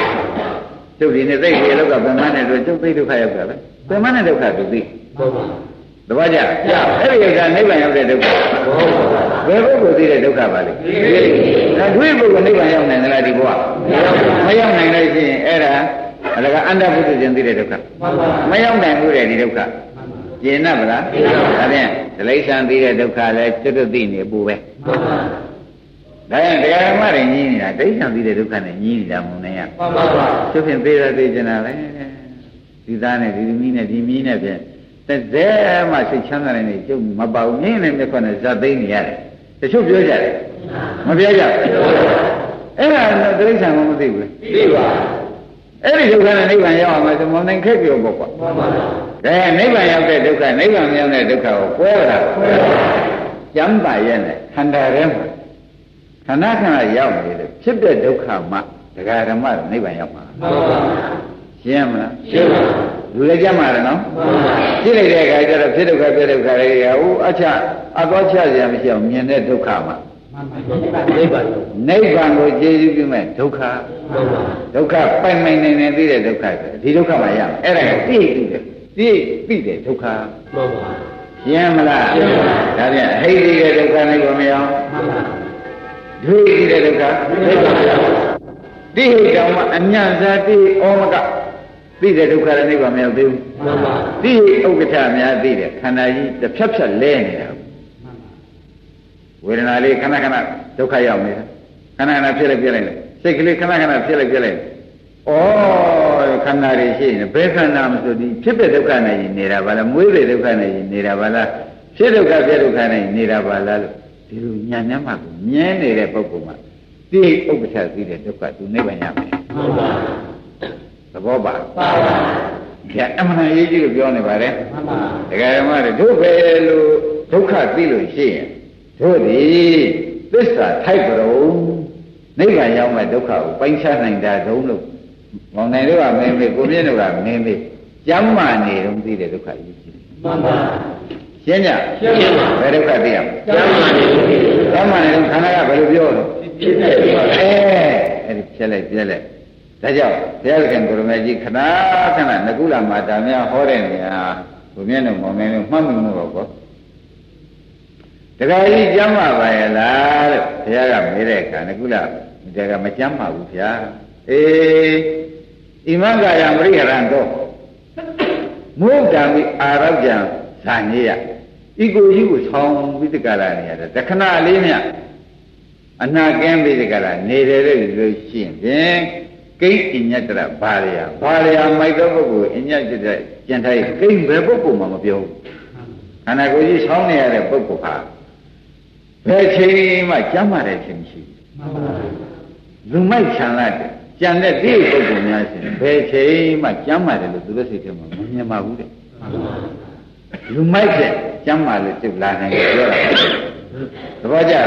ကျုပ်ဒီနေ့သိပြီလောက်ကဗမန်းနဲ့တို့ကျုပ်သိဒုက္ခရောက်တာပဲဗမန်းနဲ့ဒုက္ခသူသိမှန်ပါတပည့်ကြအဲ့ဒီကနိဗ္ဗာန်ရောက်တဲ့ဒုက္ခဘုရားဘယ်ပုဂ္ဂိုလ်သိတဲ့ဒုက္ခပါလဲဒါဒွိပုဂ္ဂိုလ်နိဗ္ဗာန်ရောက်နိုင်သလားဒီဘဝမရောက်နိုင်လို့ရှိရင်အဲ့ဒါအလကအန္တပုတ္တဇဉ်သိတဲ့ဒုက္ခမှန်ပါမရောက်နိုင်ဘူးတဲ့ဒီဒုက္ခကျင်납ဗလားဒါဖြင့်ဒလိษံသိတဲ့ဒုက္ခလဲကျွတ်သိနေပူပဲမှန်ပါ ဒါရင်တရားဓမ္မတွေညင်းနေတာဒိဋ္ဌံသိတဲ့ဒုက္ခနဲ့ညင်းနေတာမုံနဲ့ရမှန်ပါပါသူဖြင့်သေးရသေးကျင်တာပဲဒီသားနဲ့ဒီသမီးနဲ့ဒီမီးနဲ့ဖြင့်တစ်စဲမှစိတ်ချမ်းသာနေနေကျုပ်မပေါ့မြင်းနဲ့မျက်ခွနဲ့ဇတ်သိမ်းနေရတယ်တချို့ပြောကြတယ်မပြောကြဘူးအဲ့ဒါတော့တိရစ္ဆာန်ကမသိဘူးလေသိပါအဲ့ဒီဒုက္ခနဲ့နိဗ္ဗာန်ရောက်အောင်ဆိုမနိုင်ခက်ပြောပေါ့ကွာမှန်ပါဒါနိဗ္ဗာန်ရောက်တဲ့ဒုက္ခနိဗ္ဗာန်မရောက်တဲ့ဒုက္ခကိုကွဲတာကျမ်းပါရဲ့နဲ့ခန္ဓာထဲမှာ ခန္ဓာခန္ဓာရောက်နေတယ်ဖြစ်တဲ့ဒုက္ခမှဒကာဓမ္မနိဗ္ဗာန်ရောက်မှာမှန်ပါရှင်းမလားရှင်းပါလူလည်းကြမ်းပါတယ်နော်မှန်ပါကြည့်လိုက်တဲ့အခါကျတော့ဖြစ်ဒုက္ခပြဒုက္ခတွေကဟိုအချအကောချစရာမရှိအောင်မြင်တဲ့ဒုက္ခမှာနိဗ္ဗာန်နိဗ္ဗာန်ကိုကျေစုပြုမဲ့ဒုက္ခမှန်ပါဒုက္ခပိုင်ပိုင်နေနေသိတဲ့ဒုက္ခဆိုဒီဒုက္ခမှာရမယ်အဲ့ဒါကိုသိသိတယ်သိသိတဲ့ဒုက္ခမှန်ပါရှင်းမလားရှင်းပါဒါပြန်ဟိတ်သိတဲ့ဒုက္ခနဲ့ကိုမရောမှန်ပါ ဒွိသိတဲ့ဒုက္ခနိဗ္ဗာန်ရပါတိဟိတောင်မှအညံသာတိဩမကသိတဲ့ဒုက္ခနဲ့နိဗ္ဗာန်မရောက်သေးဘူးမှန်ပါသိဥက္ကဋ္ဌများသိတယ်ခန္ဓာကြီးတစ်ဖြတ်ဖြတ်လဲနေတာဝေဒနာလေးခဏခဏဒုက္ခရောက်နေတာခဏခဏဖြစ်လိုက်ဖြစ်လိုက်စိတ်ကလေးခဏခဏဖြစ်လိုက်ဖြစ်လိုက်ဩခန္ဓာတွေရှိနေဘယ်ခန္ဓာမဆိုဒီဖြစ်တဲ့ဒုက္ခနဲ့ကြီးနေတာပါလားမွေးတဲ့ဒုက္ခနဲ့ကြီးနေတာပါလားဖြစ်ဒုက္ခဖြစ်ဒုက္ခနဲ့နေတာပါလားလို့ ဒီလိုညာညမ်းမှကိုမြဲနေတဲ့ပုဂ္ဂိုလ်မှာသိဥက္ကဋ္ဌသိတဲ့ဒုက္ခသူနိဗ္ဗာန်ရမယ်မှန်ပါသဘောပါပါပါ။ဒါအမှန်အရေးကြီးလို့ပြောနေပါတယ်မှန်ပါ။ဒကာဓမ္မတွေတို့ပဲလို့ဒုက္ခသိလို့ရှိရင်တို့ဒီသစ္စာထိုက်ကြုံနိဗ္ဗာန်ရောက်မဲ့ဒုက္ခကိုပိုင်းခြားနိုင်တာတုံးလို့မောင်နိုင်တို့ကမင်းမေကိုမြင့်တို့ကမင်းမေကျမ်းမာနေတော့သိတဲ့ဒုက္ခကြီးရှိတယ်မှန်ပါ။ ရှင်းကြရှင်းပါ။ဘယ်ဒုက္ခသိရမလဲကျမ်းမာနေလို့။ကျမ်းမာနေတော့ခန္ဓာကဘယ်လိုပြောလဲဖြစ်တဲ့ပါ။အဲအဲ့ဒီဖြစ်လိုက်ပြက်လိုက်ဒါကြောင့်ဘုရားခင်ကိုရမေကြီးခဏခဏနကုလမာတာများဟောတဲ့နေရာဘုမြင့်တို့မောင်မင်းတို့မှတ်မိမှုတော့ကောတခါကြီးကျမ်းမာပါရဲ့လားလို့ဘုရားကမေးတဲ့အခါနကုလတကမကျမ်းမာဘူးဗျာအေးဣမံကာယမရိဟရံတော့မုဒ္ဒံမိအာရောကြံဇာနေယ ဤကိုကြီးကိုဆောင်းပြီးတကလာနေရတယ်တခဏလေးမြအနာကင်းပြီးတကလာနေတယ်လို့ရှိရင်ဖြင့်ကိဋ္တိညတ္တရဘာရယဘာရယမိုက်သောပုဂ္ဂိုလ်အညတ်ကျတဲ့ကျန်ထိုင်ကိဋ္ဘယ်ပုဂ္ဂိုလ်မှမပြောဘူးခန္ဓာကိုယ်ကြီးဆောင်းနေရတဲ့ပုဂ္ဂိုလ်ဟာဘယ်ချိန်မှကျမ်းမာတဲ့ချိန်မရှိဘူးမှန်ပါလူမိုက်ခြံလိုက်တယ်ကြံတဲ့ဒီပုဂ္ဂိုလ်များရှင်ဘယ်ချိန်မှကျမ်းမာတယ်လို့သူတို့စိတ်ထဲမှာမမြင်ပါဘူးတဲ့ လူမိုက်တဲ့ကျမ်းမာလို့ပြုတ်လာနိုင်တယ်ပြောတာသဘောကျလား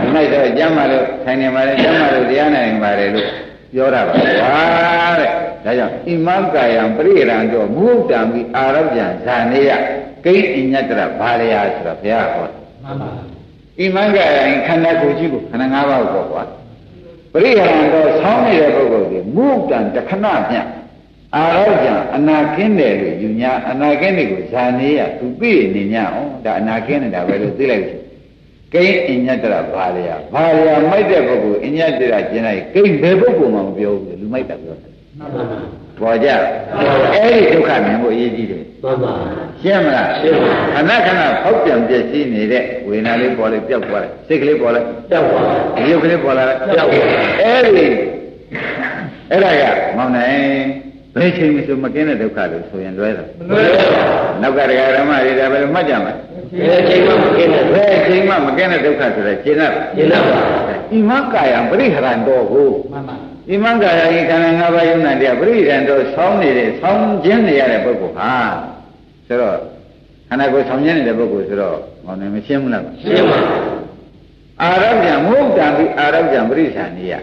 လူမိုက်တော့ကျမ်းမာလို့ထိုင်နေပါလေကျမ်းမာလို့တရားနိုင်ပါတယ်လို့ပြောတာပါကွာတဲ့ဒါကြောင့်ဣမံကာယံပရိရံတော့မုဟုတ်တံပြီးအာရဗျံဇာနေယကိဉ္အညတရဘာလျာဆိုတော့ဘုရားဟောမှန်ပါဣမံကာယံခန္ဓာကိုယ်ကြီးကိုခန္ဓာ၅ပါးကိုပေါ့ကွာပရိရံတော့ဆောင်းနေတဲ့ပုဂ္ဂိုလ်ကြီးမုဟုတ်တံတခဏမြတ် အာရဗျံအနာကင်းတယ်လို့ယူညာအနာကင်းတယ်ကိုဇာနေယသူပြည့်နေညာအောင်ဒါအနာကင်းနေတာပဲလို့သိလိုက်ကိန်းအညတရဘာလျာဘာလျာမိုက်တဲ့ပုဂ္ဂိုလ်အညတရကျင်လိုက်ကိန်းဘယ်ပုဂ္ဂိုလ်မှမပြောဘူးလူမိုက်တာပြောတယ်မှန်ပါပေါ်ကြအဲ့ဒီဒုက္ခမြင်ဖို့အရေးကြီးတယ်မှန်ပါရှင်းမလားရှင်းပါခဏခဏဖောက်ပြန်ပြည့်စည်နေတဲ့ဝေဒနာလေးပေါ်လိုက်ပျောက်သွားတယ်စိတ်ကလေးပေါ်လိုက်ကြောက်ပါအယုတ်ကလေးပေါ်လာတယ်ကြောက်ပါအဲ့ဒီအဲ့ဒါကမောင်နိုင် ဘယ်ချိန်မှဆိုမကင်းတဲ့ဒုက္ခလို့ဆိုရင်လွဲတယ်မလွယ်ပါနောက်ကတရားဓမ္မတွေဒါပဲလို့မှတ်ကြမှာဘယ်ချိန်မှမကင်းတဲ့ဘယ်ချိန်မှမကင်းတဲ့ဒုက္ခဆိုတဲ့ရှင်းတော့ရှင်းတော့ပါဣမံကာယံပရိဟရံတော်ကိုမှန်ပါဣမံကာယဤခန္ဓာ၅ပါးယုံနာတရားပရိဟရံတော်ဆောင်းနေတဲ့ဆောင်းခြင်းနေရတဲ့ပုဂ္ဂိုလ်ဟာဆိုတော့ခန္ဓာကိုယ်ဆောင်းခြင်းနေတဲ့ပုဂ္ဂိုလ်ဆိုတော့ဟောနေမရှင်းဘူးလားရှင်းပါအာရဗျံမုဒ္ဒံပိအာရဗျံပရိစ္ဆာနိယ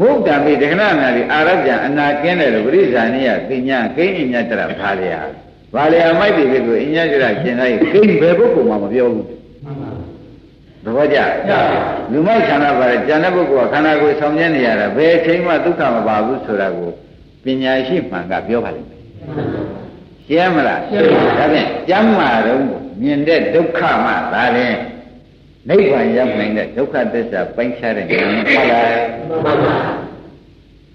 မုဒ္ဒံပိဒခဏနာတိအာရဗျံအနာကင်းတယ်လို့ပရိစ္ဆာနိယသိညာကိဉ္ညတရဘာလျာဘာလျာမိုက်ပြီကိုအညတရကျင်လိုက်ကိဉ္ဘယ်ပုဂ္ဂိုလ်မှမပြောဘူးမှန်ပါသဘောကျလူမိုက်ခန္ဓာပါတယ်ကျန်တဲ့ပုဂ္ဂိုလ်ကခန္ဓာကိုယ်ဆောင်ကျင်းနေရတာဘယ်အချိန်မှဒုက္ခမပါဘူးဆိုတာကိုပညာရှိမှန်ကပြောပါလိမ့်မယ်ရှင်းမလားဒါဖြင့်ကျမ်းမာတော့မြင်တဲ့ဒုက္ခမှသာရင် နိဗ္ဗာန်ရောက်နိုင်တဲ့ဒုက္ခသစ္စာပိုင်းခြားတဲ့ဉာဏ်ဟုတ်လားမှန်ပါ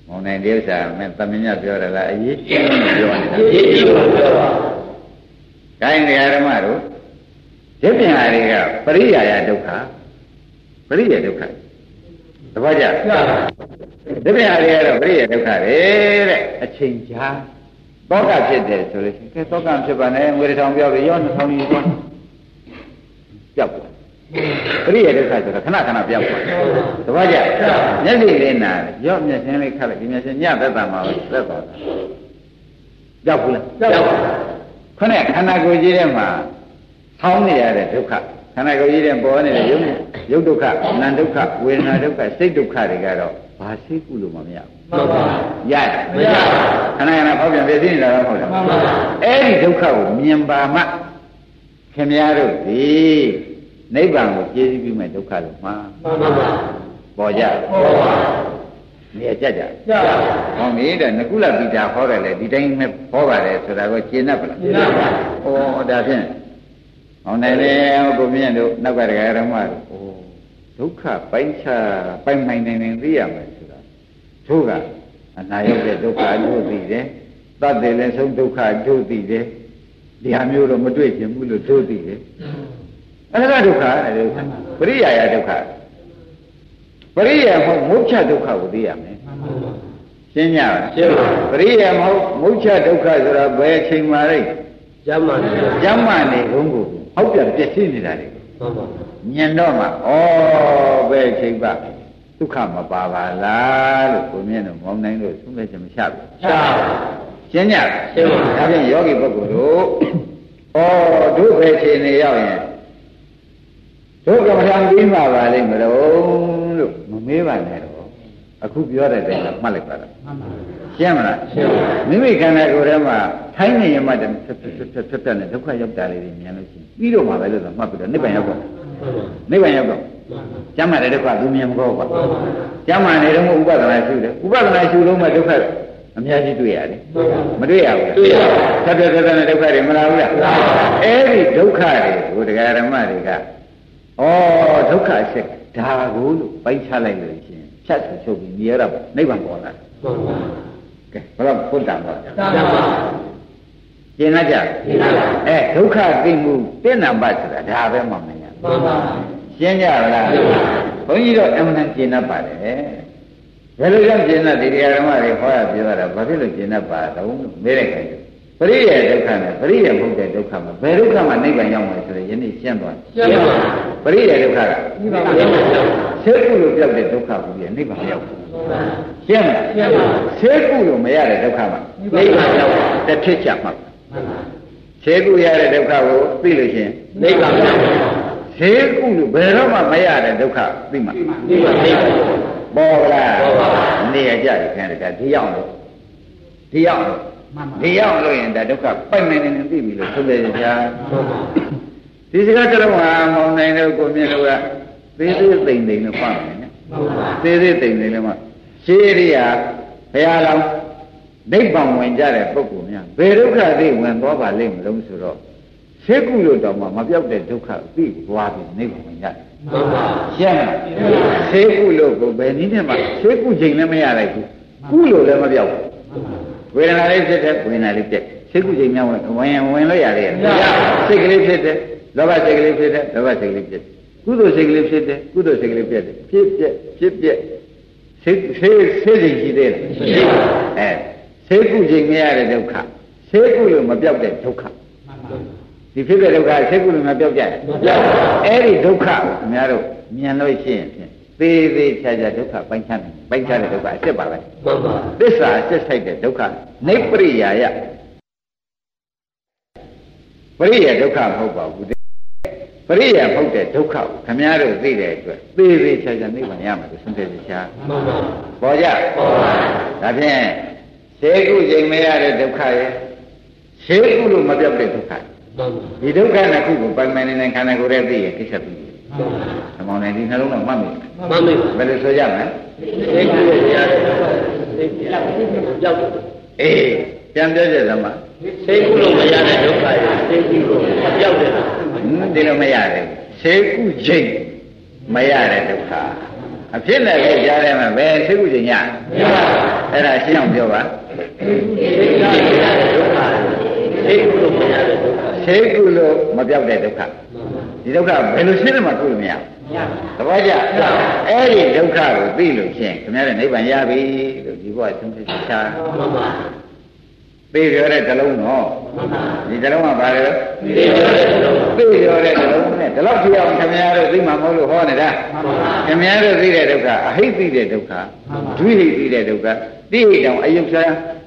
မောင်နိုင်တဲ့ဥစ္စာမင်းသမညပြောရလားအရေးကြီးလို့ပြောနေတာရေးကြည့်ပါပြောပါ။ခိုင်းတရားဓမ္မတို့ဒီပညာတွေကပရိယာယဒုက္ခပရိယာဒုက္ခတပည့်ကြမှန်ပါဒီပညာတွေကတော့ပရိယာဒုက္ခပဲတဲ့အချိန်ကြာတောကဖြစ်တယ်ဆိုလို့ရှိရင်ကဲတောကဖြစ်ပါနဲ့ငွေတစ်ထောင်ပြောပြီးရောနှစ်ထောင်ကြီးသွားပြောက်သွား ပရိယာဒုက္ခဆိုတော့ခဏခဏပြောက်သွားတပည့်ကြမျက်စိလေးနာတယ်ရောမျက်စင်းလေးခတ်လိုက်ဒီမျက်စင်းညသက်တာမှာပဲသက်သွားတာပြောက်ဘူးလားကြောက်ပါခနဲ့ခန္ဓာကိုယ်ကြီးထဲမှာဆောင်းနေရတဲ့ဒုက္ခခန္ဓာကိုယ်ကြီးထဲပေါ်နေတဲ့ယုတ်ယုတ်ဒုက္ခနာမ်ဒုက္ခဝေဒနာဒုက္ခစိတ်ဒုက္ခတွေကတော့ဘာစိတ်ကုလို့မမရဘူးမှန်ပါရရမရပါခဏခဏဖောက်ပြန်ပြည့်စည်နေတာတော့မဟုတ်လားမှန်ပါအဲ့ဒီဒုက္ခကိုမြင်ပါမှခင်ဗျားတို့ဒီ နိဗ္ဗာန်ကိုကျေးဇူးပြုမဲ့ဒုက္ခလို့မှာမှန်ပါပါပေါ်ကြဟုတ်ပါနေရာကြကြကြောက်ပါဟောမင်းတဲ့နကုလပိတာဟောတယ်လေဒီတိုင်းနဲ့ဟောပါတယ်ဆိုတာကိုရှင်းတတ်ပလားရှင်းပါ။ဩဒါဖြင့်ဟောနိုင်လေကိုမြင့်တို့နောက်ကတရားဓမ္မတို့ဩဒုက္ခပိုင်းခြားပိုင်းနိုင်နိုင်နိုင်သိရမယ်ဆိုတာသူကအနာရောက်တဲ့ဒုက္ခအကျိုးသိတယ်။တတ်တယ်လည်းဆုံးဒုက္ခအကျိုးသိတယ်။ဒီဟာမျိုးတော့မတွေ့ချင်ဘူးလို့သူသိတယ်။ အဲ့ဒါဒုက္ခအဲ့ဒါပရိယာယဒုက္ခပရိယာမဟုတ်မုတ်ချဒုက္ခကိုသိရမယ်မှန်ပါ။ရှင်းကြလားရှင်းပါပရိယာမဟုတ်မုတ်ချဒုက္ခဆိုတာဘယ်အချိန်မှလဲကျမ်းမာနေတယ်ကျမ်းမာနေကုန်ကိုဟောက်ပြန်ပြည့်စည်နေတာလေမှန်ပါညင်တော့မှဩဘယ်ချိန်ပါဒုက္ခမပါပါလားလို့ကိုမြင့်တို့မောင်းနိုင်လို့သုံးမဲ့ချက်မချဘူးချာရှင်းကြလားရှင်းပါဒါဖြင့်ယောဂီပုဂ္ဂိုလ်တို့ဩတို့ဘယ်ချိန်နေရောက်ရင် တို့ကမ္မထံပြီးမှပါလိမ့်မလို့လို့မမေးပါနဲ့တော့အခုပြောတဲ့တိုင်ကမှတ်လိုက်ပါလားမှန်ပါရှင်းမလားရှင်းပါမိမိခန္ဓာကိုယ်ထဲမှာထိုင်းနေရမှတည်းဖြတ်ဖြတ်ဖြတ်ဖြတ်ဖြတ်နဲ့ဒုက္ခရောက်တာလေးတွေမြင်လို့ရှိရင်ပြီးတော့မှပဲလို့ဆိုမှတ်ပြီးတော့နိဗ္ဗာန်ရောက်တော့မှန်ပါနိဗ္ဗာန်ရောက်တော့မှန်ပါကျမ်းမာတဲ့ဒုက္ခသူမြင်မကောပါမှန်ပါကျမ်းမာနေတော့ဥပဒနာရှုတယ်ဥပဒနာရှုလို့မှဒုက္ခအများကြီးတွေ့ရတယ်မှန်ပါမတွေ့ရဘူးလားတွေ့ရပါဖြတ်ဖြတ်ဖြတ်ဖြတ်နဲ့ဒုက္ခတွေမလာဘူးလားလာပါအဲ့ဒီဒုက္ခတွေကိုတရားဓမ္မတွေက ဩဒုက္ခအချက်ဒါကိုလို့ပိုက်ချလိုက်လို့ရှိရင်ဖြတ်ဆချုပ်ပြီးမြင်ရတော့နိဗ္ဗာန်ပေါ်လာတယ်မှန်ပါကဲဘယ်တော့ဖွတ်တာပါကျမ်းပါကျင်လာကြရှင်းပါအဲဒုက္ခသိမှုတင့်နံပါတ်ဆိုတာဒါပဲမှမမြင်မှန်ပါရှင်းကြလားရှင်းပါဘုန်းကြီးတို့အမှန်တန်ကျင်တတ်ပါတယ်ဘယ်လိုကြောင့်ကျင်တတ်ဒီတရားဓမ္မတွေဟောရပြောတာဘာဖြစ်လို့ကျင်တတ်ပါတော့လို့မေးတဲ့ခိုင် ပရိယေဒုက္ခနဲ့ပရိယေမဟုတ်တဲ့ဒုက္ခမှာဘယ်ဒုက္ခမှာနိဗ္ဗာန်ရောက်မှာဆိုရင်ယနေ့ရှင်းသွားရှင်းပါပရိယေဒုက္ခကဒီပါဘယ်မှာကြောက်ဆေကုလို့ပြောက်တဲ့ဒုက္ခကိုပြနိဗ္ဗာန်ရောက်တယ်မှန်ပါရှင်းမလားရှင်းပါဆေကုလို့မရတဲ့ဒုက္ခမှာနိဗ္ဗာန်ရောက်ပါတစ်ဖြစ်ချမှတ်မှန်ပါခြေကုရတဲ့ဒုက္ခကိုသိလို့ရှိရင်နိဗ္ဗာန်ရောက်ပါခြေကုလို့ဘယ်တော့မှမရတဲ့ဒုက္ခသိမှာနိဗ္ဗာန်နိဗ္ဗာန်ပေါ်လားပေါ်ပါနေရကြတယ်ခင်ဗျာဒီရောက်လို့ဒီရောက် ဒီရောက်လို့ရင်ဒါဒုက္ခပိုက်နေနေသိပြီလို့ဆိုတယ်ကြာမှန်ပါဒီစကားကတော့ဟာမောင်နိုင်တော့ကိုမြင်လို့ကသေးသေးသိမ့်သိမ့်လို့ပတ်မယ်နော်မှန်ပါသေးသေးသိမ့်သိမ့်လို့မှရှေးရိယာဘုရားလောင်းနိဗ္ဗာန်ဝင်ကြတဲ့ပုဂ္ဂိုလ်များဘယ်ဒုက္ခသိဝင်သွားပါလိမ့်မလို့ဆိုတော့ရှေးကုလို့တော့မှမပြောက်တဲ့ဒုက္ခသိသွားပြီးနိဗ္ဗာန်ဝင်ကြတယ်မှန်ပါရှင်းလားရှေးကုလို့ကိုဘယ်နည်းနဲ့မှရှေးကုချိန်လည်းမရလိုက်ဘူးကုလို့လည်းမပြောက်ဘူး ဝေဒနာလေးဖြစ်တဲ့ဝေဒနာလေးပြက်ရှေးကုချိန်များဝင်ဝင်ဝင်လို့ရတယ်စိတ်ကလေးဖြစ်တဲ့လောဘစိတ်ကလေးဖြစ်တဲ့လောဘစိတ်ကလေးပြက်ကုသိုလ်စိတ်ကလေးဖြစ်တဲ့ကုသိုလ်စိတ်ကလေးပြက်တယ်ဖြစ်ပြက်ဖြစ်ပြက်ရှေးရှေးရှေးချိန်ရှိသေးတယ်အဲရှေးကုချိန်မရတဲ့ဒုက္ခရှေးကုလို့မပြောက်တဲ့ဒုက္ခဒီဖြစ်တဲ့ဒုက္ခရှေးကုလို့မပြောက်ကြတယ်မပြောက်ပါအဲ့ဒီဒုက္ခကိုခင်ဗျားတို့မြင်လို့ရှိရင်ဖြင့် သေးသေးချာချာဒုက္ခပိုင်းခြားတယ်ပိုင်းခြားတဲ့ဒုက္ခအစ်စ်ပါပဲမှန်ပါသစ္စာအစ်စ်ဆိုင်တဲ့ဒုက္ခနိပရိယာယပရိယာဒုက္ခမဟုတ်ပါဘူးပရိယာမဟုတ်တဲ့ဒုက္ခကိုခင်ဗျားတို့သိတဲ့အတွက်သေးသေးချာချာနိဗ္ဗာန်ရမယ်လို့ဆုံးဖြတ်ချာမှန်ပါပေါ်ကြပေါ်ပါဒါဖြင့်ရှေးကုချိန်မရတဲ့ဒုက္ခရဲ့ရှေးကုလို့မပြောက်တဲ့ဒုက္ခမှန်ပါဒီဒုက္ခနှစ်ခုကိုပိုင်ပိုင်နေနေခန္ဓာကိုယ်ရဲ့သိရင်ကိစ္စပြီး ပြီမှန်ပါ။အမောင်နဲ့ဒီနှလုံးတော့မှတ်မိတယ်မှန်ပြီ။ဘယ်လိုဆိုကြမလဲသိကူလို့မရတဲ့ဒုက္ခသိပြောက်ပြောက်။အေးပြန်ပြောကြသမားသိကူလို့မရတဲ့ဒုက္ခရသိကူလို့ပြောက်တယ်။ဟင်းဒီလိုမရတယ်။ဆေကုချိန်မရတဲ့ဒုက္ခ။အဖြစ်နဲ့ပဲကြားတယ်မှာဘယ်ဆေကုချိန်ရမရပါ။အဲ့ဒါရှင်းအောင်ပြောပါဘူးသိကူလို့မရတဲ့ဒုက္ခသိကူလို့မရတဲ့ဒုက္ခ။ဆေကုလို့မပြောက်တဲ့ဒုက္ခမှန်ပါ။ ဒီဒုက္ခဘယ်လိုရှင်းလို့မှကုလို့မရဘူးမရပါ။သဘောကျ။အဲ့ဒီဒုက္ခကိုသိလို့ရှင်းခင်ဗျားတဲ့နိဗ္ဗာန်ရပြီလို့ဒီဘဝသုံးဖြစ်ချာမှန်ပါသိပြောတဲ့ဇလုံးတော့မှန်ပါဒီဇလုံးကဘာလဲသိပြောတဲ့ဒုက္ခသိရောတဲ့နှလုံးနဲ့ဒီလောက်ပြအောင်ခင်ဗျားတို့သိမှာမဟုတ်လို့ဟောနေတာမှန်ပါခင်ဗျားတို့သိတဲ့ဒုက္ခအဟိတ်သိတဲ့ဒုက္ခဒွိဟိတ်သိတဲ့ဒုက္ခတိဟိတ်တောင်အယုတ်ဆာ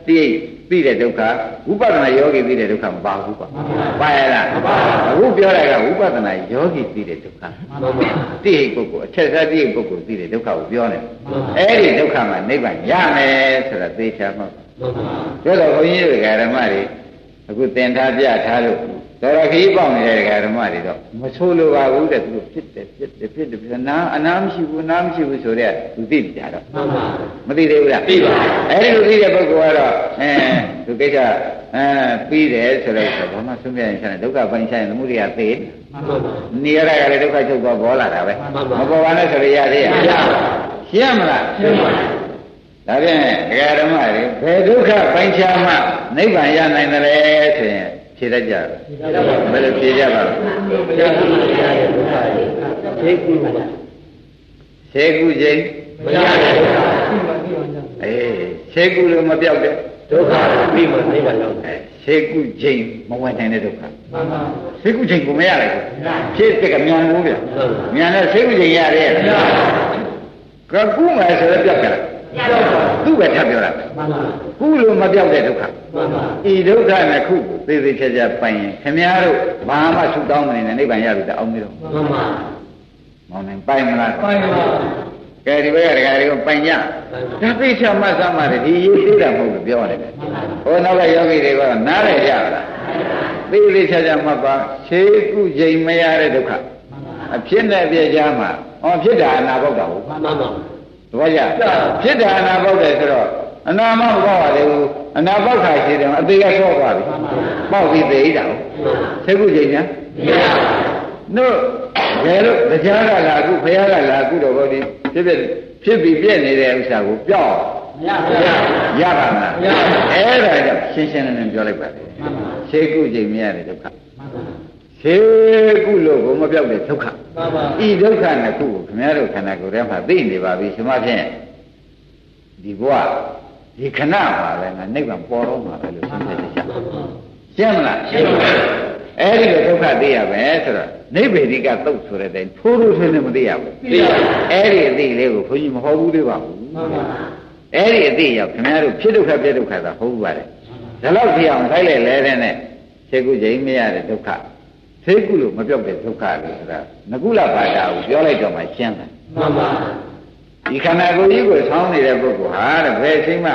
တိဟိတ် သိတဲ့ဒုက္ခဝိပဿနာယောဂီသိတဲ့ဒုက္ခမပါဘူးကွာပါရလားအခုပြောတာကဝိပဿနာယောဂီသိတဲ့ဒုက္ခမှန်ပါတိဟိတ်ပုဂ္ဂိုလ်အထက်စားတိဟိတ်ပုဂ္ဂိုလ်သိတဲ့ဒုက္ခကိုပြောနေအဲ့ဒီဒုက္ခမှာနိဗ္ဗာန်ရမယ်ဆိုတာသိချာမှတ်မှန်ပါပြောတော့ဘုန်းကြီးတွေကဓမ္မတွေအခုသင်ထားပြထားလို့ တော်တော်ခရီးပေါက်နေတဲ့ဓမ္မတွေတော့မဆိုးလို့ပါဘူးတဲ့သူဖြစ်တယ်ဖြစ်တယ်ဖြစ်တယ်ဖြစ်နာအနာမရှိဘူးအနာမရှိဘူးဆိုတဲ့သူသိကြတော့မှန်ပါမသိသေးဘူးလားသိပါအဲ့ဒီလိုသိတဲ့ပုဂ္ဂိုလ်ကတော့အဲသူကိစ္စအဲပြီးတယ်ဆိုတော့ဘာမှဆုံးပြရင်ဆိုင်ဒုက္ခပိုင်းဆိုင်သမှုတွေကသိမှန်ပါနေရတာကလည်းဒုက္ခချုပ်သွားပေါ်လာတာပဲမှန်ပါမပေါ်ပါနဲ့ဆိုရရသေးရမရပါဘူးရှင်းမလားရှင်းပါဒါဖြင့်ဒကာဓမ္မတွေဘယ်ဒုက္ခပိုင်းခြားမှနိဗ္ဗာန်ရနိုင်တယ်လဲဆိုရင် ဖြေတတ်ကြတယ်ဘယ်လိုဖြေကြပါလဲသိကူလို့မရတဲ့ဒုက္ခသိကူလို့မဆေကုချိန်ရတဲ့ဒုက္ခအေးဆေကုလို့မပြောက်တဲ့ဒုက္ခပြီးမှနိဗ္ဗာန်ရောက်တယ်အဲဆေကုချိန်မဝင်နိုင်တဲ့ဒုက္ခမှန်ပါဆေကုချိန်ကိုမရလိုက်ဘူးဖြစ်တဲ့ကမြန်ဘူးဗျမှန်ပါမြန်တဲ့ဆေကုချိန်ရတယ်ကကုမယ်ဆိုတော့ပြောက်ကြတယ်ပြောက်ပါ သူ့ပဲထပ်ပြောတာမှန်ပါကုလို့မပြောက်တဲ့ဒုက္ခမှန်ပါဤဒုက္ခနှစ်ခုကိုသေသေးချာချာပိုင်ရင်ခင်ဗျားတို့ဘာမှဆုတောင်းမနေနဲ့နိဗ္ဗာန်ရပြီတအောင်မလို့မှန်ပါမောင်နိုင်ပိုင်မလားပိုင်ပါကဲဒီဘက်ကဒကာတွေကပိုင်ကြဒါသိချမှတ်စမ်းပါတယ်ဒီရေးသေးတာမဟုတ်လို့ပြောနေတယ်ဟိုနောက်ကယောဂီတွေကနားရကြလားသိသေးချာချာမှတ်ပါခြေကုချိန်မရတဲ့ဒုက္ခအဖြစ်နဲ့ပြကြမှာဟောဖြစ်တာအနာဘောက်တာဟုတ်မှန်ပါသ ဘောကျဖြစ်တာအနာဘောက်တယ်ဆိုတော့အနာမဘောက်ရတယ်ဘူးအနာဘောက်ခါရှိတယ်အသေးကဆော့သွားပြီပေါက်ပြီးသေးတာဟုတ်ခြေကုချိန်ညာမရပါတို့ဘယ်လိုတရားကလာခုဘုရားကလာခုတော့ဘောဒီဖြစ်ဖြစ်ဖြစ်ပြီးပြည့်နေတဲ့ဥစ္စာကိုပြောက်မရပါရပါမလားရပါဘူးအဲ့ဒါကြောင့်ရှင်းရှင်းလင်းလင်းပြောလိုက်ပါတယ်မှန်ပါရှေးကုချိန်မရတဲ့ဒုက္ခ မှန်ပါရှေးကုလို့ကိုမပြောက်တဲ့ဒုက္ခမှန်ပါဤဒုက္ခနှစ်ခုကိုခင်ဗျားတို့ခန္ဓာကိုယ်ထဲမှာသိနေပါပြီရှင်မဖြင့်ဒီဘဝဒီခဏမှာပဲငါနိဗ္ဗာန်ပေါ်တော့မှာပဲလို့ရှင်းတဲ့ချက်မှန်ပါရှင်းမလားရှင်းပါအဲ့ဒီလိုဒုက္ခသိရမယ်ဆိုတော့နိဗ္ဗေဒိကသုတ်ဆိုတဲ့တိုင်ထိုးထိုးထွင်းထွင်းမသိရဘူးသိပါအဲ့ဒီအသိလေးကိုဘုန်းကြီးမဟောဘူးသေးပါဘူးမှန်ပါအဲ့ဒီအသိရောက်ခင်ဗျားတို့ဖြစ်ဒုက္ခပြဒုက္ခသာဟုတ်ပါတယ်ဒါတော့ဖြစ်အောင်ခိုင်းလိုက်လဲတဲ့နဲ့ခြေကုချိန်မရတဲ့ဒုက္ခ ခြေကုလို့မပြောက်တဲ့ဒုက္ခလို့ဆိုတာငကုလဘာတာကိုပြောလိုက်တော့မှရှင်းတယ်မှန်ပါဒီခန္ဓာကိုယ်ကြီးကိုဆောင်းနေတဲ့ပုဂ္ဂိုလ်ဟာတဲ့ဘယ်အချိန်မှ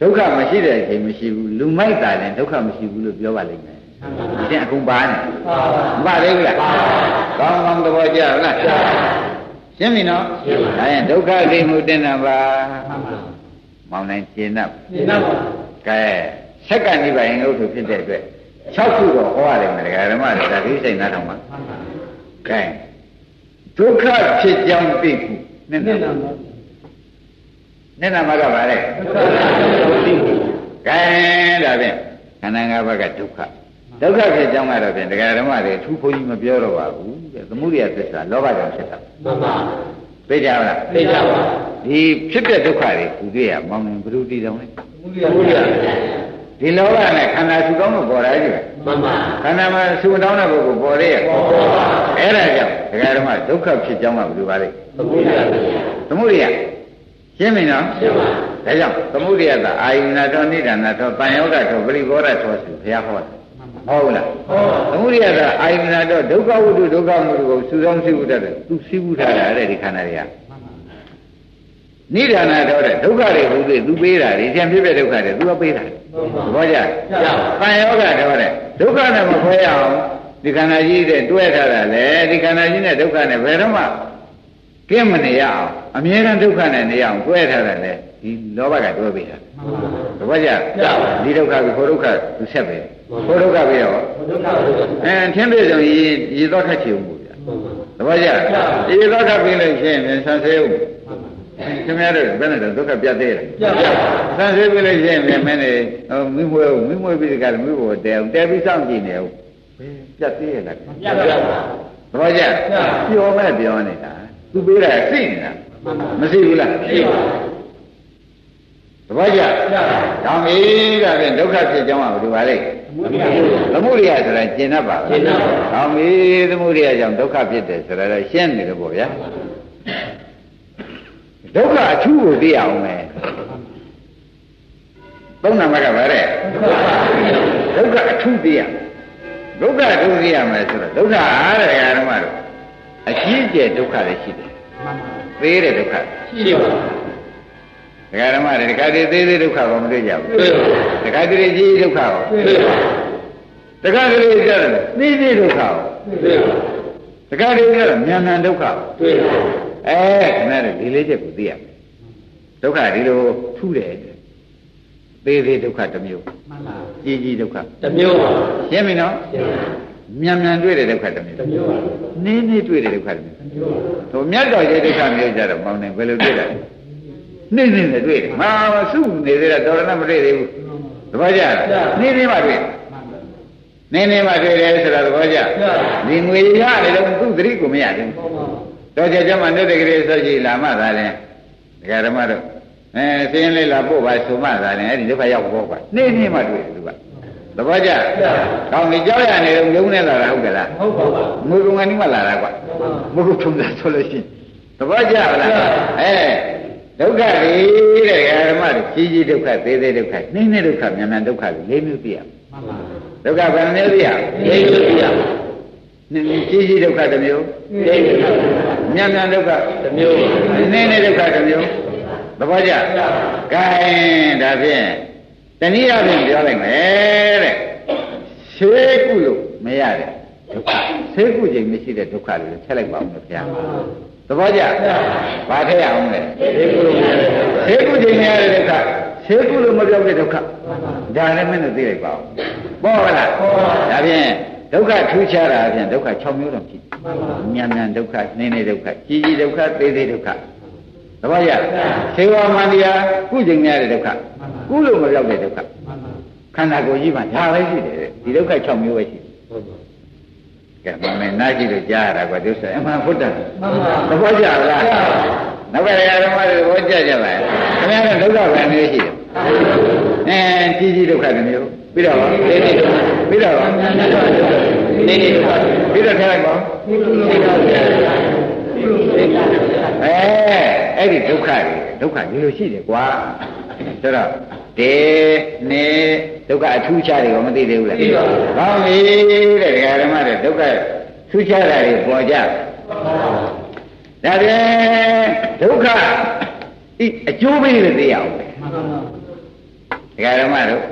ဒုက္ခမရှိတဲ့အချိန်မရှိဘူးလူမိုက်တာလည်းဒုက္ခမရှိဘူးလို့ပြောပါလိမ့်မယ်ဒီတဲ့အကုန်ပါနေမပါသေးဘူးလားကောင်းကောင်းသဘောကျလားရှင်းပြီနော်ရှင်းပါအဲဒုက္ခသိမှုတင်တာပါမောင်နိုင်ရှင်းတော့ရှင်းတော့ကဲဆက်ကနိဗ္ဗာန်ဥဒ္ဓဖြစ်တဲ့အတွက် 6ခုတော့ဟောရတယ်မတရားဓမ္မတွေဒါဒီစိတ်နားထောင်ပါကဲဒုက္ခဖြစ်ကြောင်းသိမှုနဲ့နဲ့နဲ့နာမကပါလေကဲဒါဖြင့်ခန္ဓာ၅ပါးကဒုက္ခဒုက္ခဖြစ်ကြောင်းကတော့ဖြင့်တရားဓမ္မတွေအထူးဘုန်းကြီးမပြောတော့ပါဘူးတဲ့သမှုရိယသစ္စာလောဘကြောင့်ဖြစ်တာမှန်ပါသိကြပါလားသိကြပါဒီဖြစ်တဲ့ဒုက္ခတွေသူတွေ့ရမောင်းနေဘုရုတိတောင်းလေသမှုရိယ ဒီလောဘနဲ့ခန္ဓာစုကောင်းလို့ပေါ်တာကြီးမှန်ပါခန္ဓာမှာစုတောင်းတဲ့ပုဂ္ဂိုလ်ပေါ်ရရဲ့ပေါ်ပါအဲ့ဒါကြောင့်ဒကာဓမ္မဒုက္ခဖြစ်ကြောင်းကဘယ်လိုပါလဲသမုဒိယသမုဒိယရှင်းပြီနော်ရှင်းပါဒါကြောင့်သမုဒိယကအာယုနာတော်နိဒာနာတော်တန်ယောဂတော်ပရိဘောဓတော်ဆိုဘုရားဟောတယ်ဟုတ်လားဟုတ်သမုဒိယကအာယုနာတော်ဒုက္ခဝိတုဒုက္ခမုဒုကိုစုဆောင်စိဝုဒ္ဒတယ်သူစိဝုထားတာအဲ့ဒီခန္ဓာတွေကနိဒာနာတော်တဲ့ဒုက္ခတွေဘုသူသူပေးတာဒီကျန်ဖြစ်တဲ့ဒုက္ခတွေသူကပေးတာ သဘောကျ။တန်ယောဂတော်တဲ့ဒုက္ခနဲ့မခွဲရအောင်ဒီခန္ဓာကြီးတဲ့တွဲထားတာလေဒီခန္ဓာကြီးနဲ့ဒုက္ခနဲ့ဘယ်တော့မှကင်းမနေရအောင်အမြဲတမ်းဒုက္ခနဲ့နေရအောင်တွဲထားတာလေဒီလောဘကတွဲပေးတာသဘောကျဒီဒုက္ခကိုခိုးဒုက္ခသူဆက်ပဲခိုးဒုက္ခပြီးတော့အဲထင်းပြေဆုံးရေရေတော့ထက်ချင်ဘူးဗျာသဘောကျရေတော့ထပ်ပြီးလို့ရှိရင်ဆန်းဆဲဦး ခင်ဗျားတို့ဘယ်နဲ့တော့ဒုက္ခပြတ်သေးလားပြတ်ပါဆန်းဆဲပြီးလို့ရှိရင်မင်းမင်းနေမိမွေးမိမွေးပြီးဒီကလည်းမိဘတဲအောင်တဲပြီးစောင့်ကြည့်နေဦးပြတ်သေးရဲ့လားပြတ်ပါသဘောကျပြောမဲ့ပြောနေတာသူပေးတာသိနေတာမရှိဘူးလားရှိပါသဘောကျတောင်းပြီဒါဖြင့်ဒုက္ခဖြစ်ကြောင်းကဘယ်လိုပါလဲသမုဒိယဆိုတာကျင်တတ်ပါလားကျင်တတ်ပါတောင်းပြီသမုဒိယကြောင့်ဒုက္ခဖြစ်တယ်ဆိုတာတော့ရှင်းနေတယ်ပေါ့ဗျာ ဒုက္ခအထူးကိုသိအောင်မယ်သုံးနာမကပါတဲ့ဒုက္ခအထူးသိရဒုက္ခအထူးသိရမယ်ဆိုတော့ဒုက္ခအားတဲ့ဓမ္မတို့အကြီးကျယ်ဒုက္ခလည်းရှိတယ်သေးတဲ့ဒုက္ခရှိပါဒကာဓမ္မတွေဒကာတွေသေးသေးဒုက္ခကောမတွေ့ကြဘူးဒကာတွေကြီးဒုက္ခကောဒကာတွေကြတယ်သေးသေးဒုက္ခကောဒကာတွေကြတယ်မြန်မြန်ဒုက္ခတွေ့ အဲခဏတည်းဒီလေးချက်ကိုသိရမယ်ဒုက္ခဒီလိုထူးတယ်သေးသေးဒုက္ခတစ်မျိုးမှန်ပါကြီးကြီးဒုက္ခတစ်မျိုးပါရှင်းပြီနော်ရှင်းပါမြန်မြန်တွေ့တဲ့ဒုက္ခတစ်မျိုးတစ်မျိုးပါနင်းနေတွေ့တဲ့ဒုက္ခတစ်မျိုးတစ်မျိုးပါဟိုမြတ်တော်ရဲ့ဒုက္ခမျိုးကြတော့ပေါင်းနေဘယ်လိုတွေ့တာလဲနေနေနဲ့တွေ့တယ်မာစုနေသေးတာတော်ရဏမတွေ့သေးဘူးသဘောကျလားနေနေမှတွေ့နေနေမှတွေ့တယ်ဆိုတာသဘောကျဒီငွေရနေတော့သူ့သတိကိုမရဘူး တော့ကြကြမှာနေတကလေးဆိုကြည်လာမှသာလဲဒကာဓမ္မတို့အဲစင်းလေးလာပို့ပါဆိုမှသာလဲအဲ့ဒီဒုက္ခရောက်ဖို့ပါနေနေမှတွေ့တယ်သူကသဘောကျကောင်းပြီကြောက်ရနေတော့ငုံနေလာတာဟုတ်ကလားဟုတ်ပါဘူးငွေကုန်ကနေမှလာတာကွာမဟုတ်ထုံတာဆိုလို့ရှိရင်သဘောကျလားအဲဒုက္ခတွေတဲ့ဓမ္မတွေကြီးကြီးဒုက္ခသေးသေးဒုက္ခနှင်းနှင်းဒုက္ခမြန်မြန်ဒုက္ခတွေလေးမျိုးသိရမှန်ပါဒုက္ခဘယ်နှမျိုးသိရလေးမျိုးသိရနှင်း ကြီးကြီးဒုက္ခတစ်မျိုးလေးမျိုးမြန်မြန်ဒုက္ခတစ်မျိုးနှင်းနှင်းဒုက္ခတစ်မျိုးသဘောကျကဲဒါဖြင့်တနည်းအားဖြင့်ပြောလိုက်မယ်တဲ့ရှေးကုလို့မရတဲ့ဒုက္ခရှေးကုခြင်းမရှိတဲ့ဒုက္ခတွေထည့်လိုက်ပါဦးခင်ဗျာသဘောကျဘာထည့်ရအောင်လဲရှေးကုလို့မရတဲ့ရှေးကုခြင်းမရတဲ့ဒုက္ခရှေးကုလို့မပြောတဲ့ဒုက္ခဒါလည်းမင်းတို့သိလိုက်ပါဦးပေါ်လားဒါဖြင့် ဒုက္ခထူးခြားတာအပြင်ဒုက္ခ6မျိုးတော့ဖြစ်မြန်မြန်ဒုက္ခနှင်းနေဒုက္ခကြီးကြီးဒုက္ခသေးသေးဒုက္ခသဘောကျသေဝမန္တရားကုကျင်ရတဲ့ဒုက္ခကုလို့မပြောက်တဲ့ဒုက္ခခန္ဓာကိုယ်ကြီးမှာဒါပဲရှိတယ်ဒီဒုက္ခ6မျိုးပဲရှိတယ်ကဲမမေနာကြည့်လို့ကြားရတာကွာသူဆိုအမှန်ဟုတ်တယ်သဘောကျလားနောက်ကရာဓမ္မတွေသဘောကျကြပါခင်ဗျားတို့ဒုက္ခပဲမျိုးရှိတယ်အဲကြီးကြီးဒုက္ခတစ်မျိုးပြီးတော့လေးလေး ပြီးတော့လေးလေးပြီးတော့ထားလိုက်ပါအဲအဲ့ဒီဒုက္ခတွေဒုက္ခဒီလိုရှိတယ်ကွာဆိုတော့တေနေဒုက္ခအထူးခြားတွေကိုမသိသေးဘူးလားသိပါဘူးကောင်းပြီတဲ့ဒကာဓမ္မတွေဒုက္ခထူးခြားတာတွေပေါ်ကြဒါပြန်ဒုက္ခဤအကျိုးပေးလို့သိရအောင်ဒကာဓမ္မတို့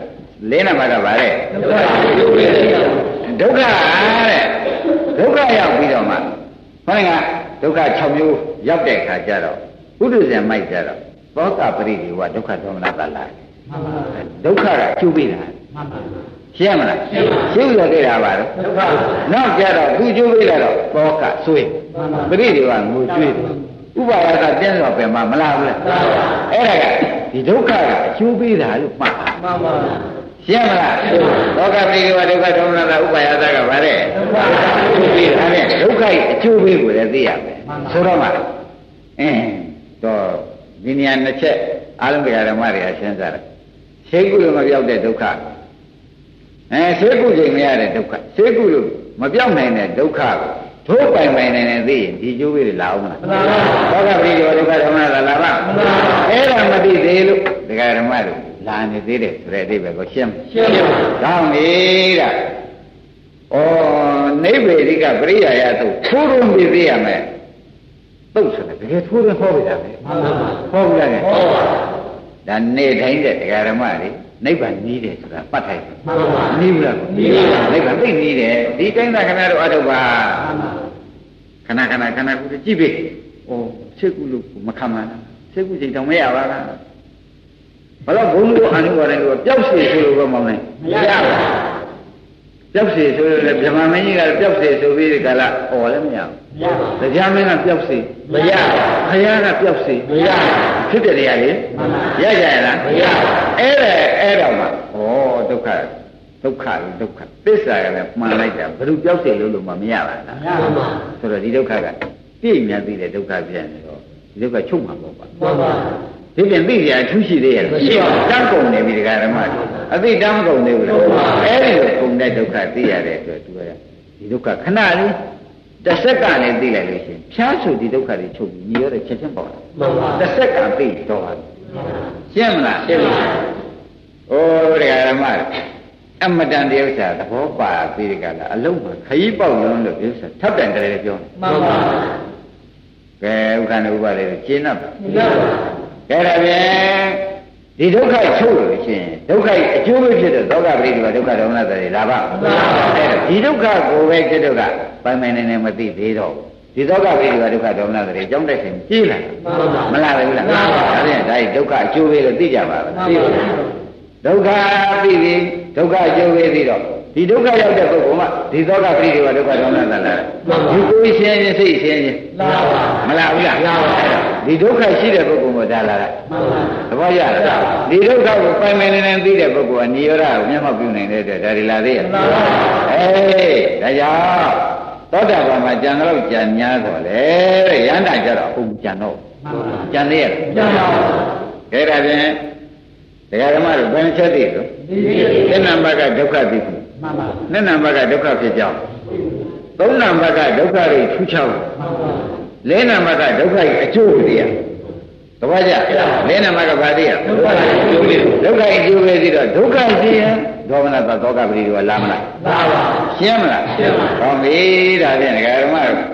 လေးနံပါတ်ကဗါတဲ့ဒုက္ခရုပ်ပဲသိရဒုက္ခတဲ့ဒုက္ခရောက်ပြီးတော့မှဟောကဒုက္ခ6မျိုးရောက်တဲ့ခါကျတော့ဘုဒ္ဓဇံမိုက်ကြတော့သောကပရိဒီဝဒုက္ခဒေါမနတလာဒုက္ခကကျူပြီးတာရှင်းမလားရှင်းရသေးတာပါတော့ဒုက္ခနောက်ကြတော့သူကျူပြီးလာတော့သောကဆွေးပရိဒီဝငိုကျွေးဥပါယကတင်းတော့ပဲမမလားဘူးလားအဲ့ဒါကဒီဒုက္ခကအကျိုးပေးတာလို့မှတ်ပါမှန်ပါ ရှင်းမလားသောကပိကဝဒုက္ခဒေါမနတာဥပါယသကဗါတဲ့ဒုက္ခပေးတာနဲ့ဒုက္ခရဲ့အကျိုးပေးကိုလည်းသိရမယ်ဆိုတော့မှအင်းတော့ဒီနေရာနှစ်ချက်အာလုံးတရားဓမ္မတွေကရှင်းစားတယ်ရှေးကုလို့မပြောက်တဲ့ဒုက္ခအဲရှေးကုချိန်မရတဲ့ဒုက္ခရှေးကုလို့မပြောက်နိုင်တဲ့ဒုက္ခကိုတို့ပိုင်ပိုင်နေနေသိရင်ဒီကျိုးပေးလာအောင်မလားမှန်ပါပါသောကပိယောဒုက္ခဓမ္မလာလာပါမှန်ပါအဲ့ဒါမသိသေးလို့ဒကာဓမ္မတို့ လာနေသေးတယ်ဆိုတဲ့အဓိပ္ပာယ်ကိုရှင်းရှင်းပါကောင်းပြီတဲ့ဩနိဗ္ဗေဒိကပရိယာယသုထိုးရုံပြသေးရမယ်သုတ်ဆိုတယ်တကယ်ထိုးရင်ဟောပြတာပဲမှန်ပါဟောပြရတယ်ဟောပါဒါနေတိုင်းတဲ့ဒကာဓမ္မတွေနိဗ္ဗာန်နီးတယ်ဆိုတာပတ်ထိုက်မှန်ပါနီးဘူးလားနီးပါနိဗ္ဗာန်သိနီးတယ်ဒီတိုင်းသာခင်ဗျားတို့အထုတ်ပါခဏခဏခဏကူကြည့်ပြီဩစိတ်ကူလို့မခံပါနဲ့စိတ်ကူချိန်တော့မရပါလား ဘလို့ဘုန်းကြီးအာနုဘော်တိုင်းကပျောက်စီဆိုလို့ပဲမောင်းနိုင်မရပါဘူးပျောက်စီဆိုလို့လည်းဗြဟ္မာမင်းကြီးကပျောက်စီဆိုပြီးဒီကလာអော်လည်းမရဘူးမရပါဘူးတရားမင်းကပျောက်စီမရပါဘူးခရီးကပျောက်စီမရပါဘူးဖြစ်တဲ့တရားလေရကြရလားမရပါဘူးအဲ့ဒါအဲ့တော့မှဩဒုက္ခဒုက္ခဒုက္ခသစ္စာကလည်းမှန်လိုက်တာဘယ်လိုပျောက်စီလို့လို့မမရပါလားမရပါဘူးဆိုတော့ဒီဒုက္ခကပြည့်မြတ်သေးတဲ့ဒုက္ခပြန်နေတော့ဒီဒုက္ခချုပ်မှာပေါ့ပါမှန်ပါ ဒီပြင်သိကြအထူးရှိသေးရဲ့မရှိပါဘူးတန်းကုန်နေပြီဒကာဓမ္မတို့အသိတန်းမကုန်သေးဘူးလားအဲ့ဒီလိုကုန်တဲ့ဒုက္ခသိရတဲ့အတွက်သူကဒီဒုက္ခခဏလေးတစ်စက္ကန့်နဲ့သိလိုက်လို့ရှိရင်ဖြားဆိုဒီဒုက္ခတွေချုပ်ပြီးညီရတဲ့ချက်ချင်းပေါ့မှန်ပါတစ်စက္ကန့်သိတော့ပါရှင်းမလားရှင်းပါအိုးဒကာဓမ္မအမတန်တည်းဥစ္စာသဘောပါပြီးဒီကလာအလုံးမှာခရီးပေါက်လုံးလို့ပြောစားထပ်တန်တယ်လည်းပြောမှန်ပါကဲဥက္ကဏဥပဒေကိုရှင်းတော့မှန်ပါကဲ ဒါဖြင့်ဒီဒုက္ခချုပ်လို့ရှိရင်ဒုက္ခအကျိုးပဲဖြစ်တဲ့သောကပရိဒီဝဒုက္ခဒေါမနတွေလာပါဒီဒုက္ခကိုပဲจิตဒုက္ခပိုင်ပိုင်နေနေမသိသေးတော့ဒီသောကပရိဒီဝဒုက္ခဒေါမနတွေအကြောင်းတက်ခြင်းကြီးလာမလားဘူးလားဒါဖြင့်ဒါဒုက္ခအကျိုးပဲလို့သိကြပါလားသိပါဘူးဒုက္ခသိပြီဒုက္ခအကျိုးပဲသိတော့ဒီဒုက္ခရောက်တဲ့ပုဂ္ဂိုလ်မှဒီသောကပရိဒီဝဒုက္ခဒေါမနလာလာဒီကိုယ်ရှင်းရှင်းစိတ်ရှင်းရှင်းလာပါမလားဘူးလားလာပါ ဒီဒုက္ခရှိတဲ့ပုဂ္ဂိုလ်ကဒါလာတာမှန်ပါသဘောကျလားဒီဒုက္ခကိုပိုင်ပိုင်နေနေသိတဲ့ပုဂ္ဂိုလ်ကနိရောဓကိုမျက်မှောက်ပြုနိုင်တဲ့အတွက်ဒါတွေလာသေးရဲ့မှန်ပါအေးဒါကြောင့်သောတာပန်မှာကြံတော့ကြံများတော့လေရဟန္တာကြတော့ဟုတ်ကြံတော့ကြံသေးရဲ့ကြံပါကဲဒါဖြင့်တရားဓမ္မတို့ဘယ်ချက်သိလို့သစ္နံဘကဒုက္ခသိခုမှန်ပါနှစ်နံဘကဒုက္ခဖြစ်ကြောင်းသုံးနံဘကဒုက္ခတွေထူးခြားမှန်ပါ လေးနံဘကဒုက္ခရဲ့အကျိုးတရားတပည့်ကြလေးနံဘကဘာတရားဒုက္ခရဲ့အကျိုးပဲဒုက္ခရဲ့အကျိုးပဲသိတော့ဒုက္ခရှိရင်ဒေါမနသသောကပရိဒီဝလာမလားလာပါရှင်းမလားရှင်းပါကောင်းပြီဒါဖြင့်ဒကာဓမ္မတို့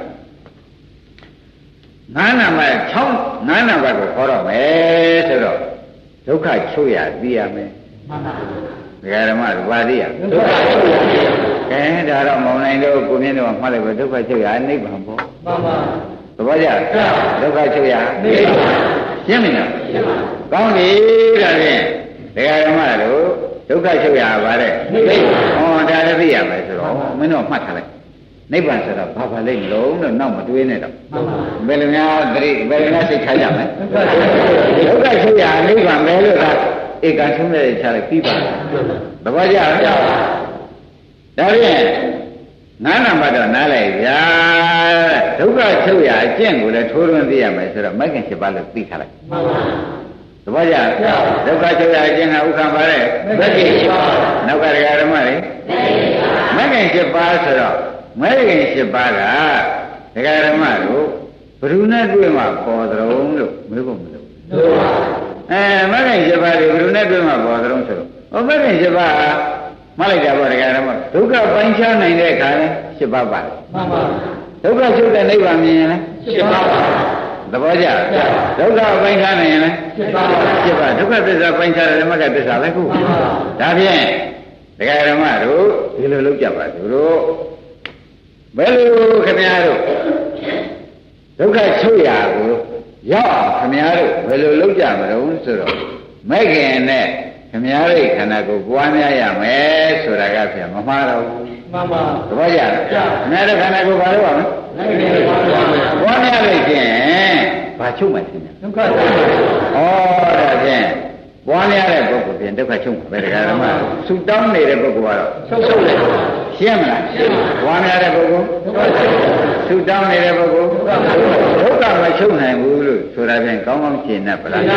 ငါးနံပါတ်6ငါးနံပါတ်ကိုခေါ်တော့မယ်ဆိုတော့ဒုက္ခချုပ်ရသိရမယ်မှန်ပါဒကာဓမ္မတို့ပါသိရဒုက္ခချုပ်ရကဲဒါတော့မောင်နိုင်တို့ကိုမြင့်တို့မှတ်လိုက်ပဲဒုက္ခချုပ်ရနိဗ္ဗာန်ပေါ့မှန်ပါသ ဘောကျဒုက္ခချုပ်ရနိဗ္ဗာန်ရှင်းမလားရှင်းပါကောင်းပြီဒါဖြင့်ဒကာဓမ္မတို့ဒုက္ခချုပ်ရပါတဲ့နိဗ္ဗာန်ဟောဒါလည်းသိရမယ်ဆိုတော့မင်းတို့မှတ်ထားလိုက်နိဗ္ဗာန်ဆိုတာဘာပါလိမ့်လုံးလို့နောက်မတွေးနဲ့တော့ဘယ်လိုများသတိဘယ်လိုများစိတ်ထားကြမလဲဒုက္ခချုပ်ရနိဗ္ဗာန်ပဲလို့ကဧကံဆုံးတဲ့ခြားလိုက်ပြီးပါသဘောကျလားဒါဖြင့် နာနာမတော့နားလိုက်ဗျာဒုက္ခချုပ်ရအကျင့်ကိုလည်းထိုးထွင်းသိရမယ်ဆိုတော့မဂ္ဂင်7ပါးလို့သိထားလိုက်မှန်ပါသဘောကျဒုက္ခချုပ်ရအကျင့်ကဥက္ကံပါတဲ့မဂ္ဂင်7ပါးနောက်ကတရားဓမ္မတွေမဂ္ဂင်7ပါးဆိုတော့မဂ္ဂင်7ပါးကတရားဓမ္မတို့ဘယ်သူနဲ့တွေ့မှပေါ်သရုံလို့မေးဖို့မလိုဘူးအဲမဂ္ဂင်7ပါးတွေဘယ်သူနဲ့တွေ့မှပေါ်သရုံဆိုတော့ဟောမဂ္ဂင်7ပါး မှတ်လိုက်တာပေါ့တရားဓမ္မဒုက္ခပိုင်းခြားနိုင်တဲ့အခါလဲ7ပါးပါမှန်ပါဒုက္ခချုပ်တဲ့နိဗ္ဗာန်မြင်ရင်လဲ7ပါးပါဒသဘောကျဒုက္ခပိုင်းခြားနိုင်ရင်လည်းဖြစ်ပါဒုက္ခသစ္စာပိုင်းခြားတယ်ဓမ္မကသစ္စာပဲခုဒါဖြင့်ဒကာဓမ္မတို့ဒီလိုလုပ်ကြပါသူတို့ဘယ်လိုခင်ဗျားတို့ဒုက္ခချုပ်ရာကိုရောက်အောင်ခင်ဗျားတို့ဘယ်လိုလုပ်ကြမလို့ဆိုတော့မဲ့ခင်နဲ့ ခင်ဗျားတို့ခန္ဓာကိုယ်ပွားများရမယ်ဆိုတာကပြန်မမှားတော့ဘူးမှန်ပါသဘောကျလားခင်ဗျားတို့ခန္ဓာကိုယ်ဘာလို့ရမလဲပွားများလို့ချင်းဘာချုပ်မှသိနေဒုက္ခချုပ်ဩဒါဖြင့်ပွားများတဲ့ပုဂ္ဂိုလ်ပြင်ဒုက္ခချုပ်မှာပဲတရားဓမ္မဆူတောင်းနေတဲ့ပုဂ္ဂိုလ်ကတော့ချုပ်ချုပ်တယ်ရှင်းမလားရှင်းပါပွားများတဲ့ပုဂ္ဂိုလ်ဒုက္ခချုပ်ဆူတောင်းနေတဲ့ပုဂ္ဂိုလ်ဒုက္ခမချုပ်နိုင်ဘူးလို့ဆိုတာဖြင့်ကောင်းကောင်းရှင်းတတ်ပလားဒါ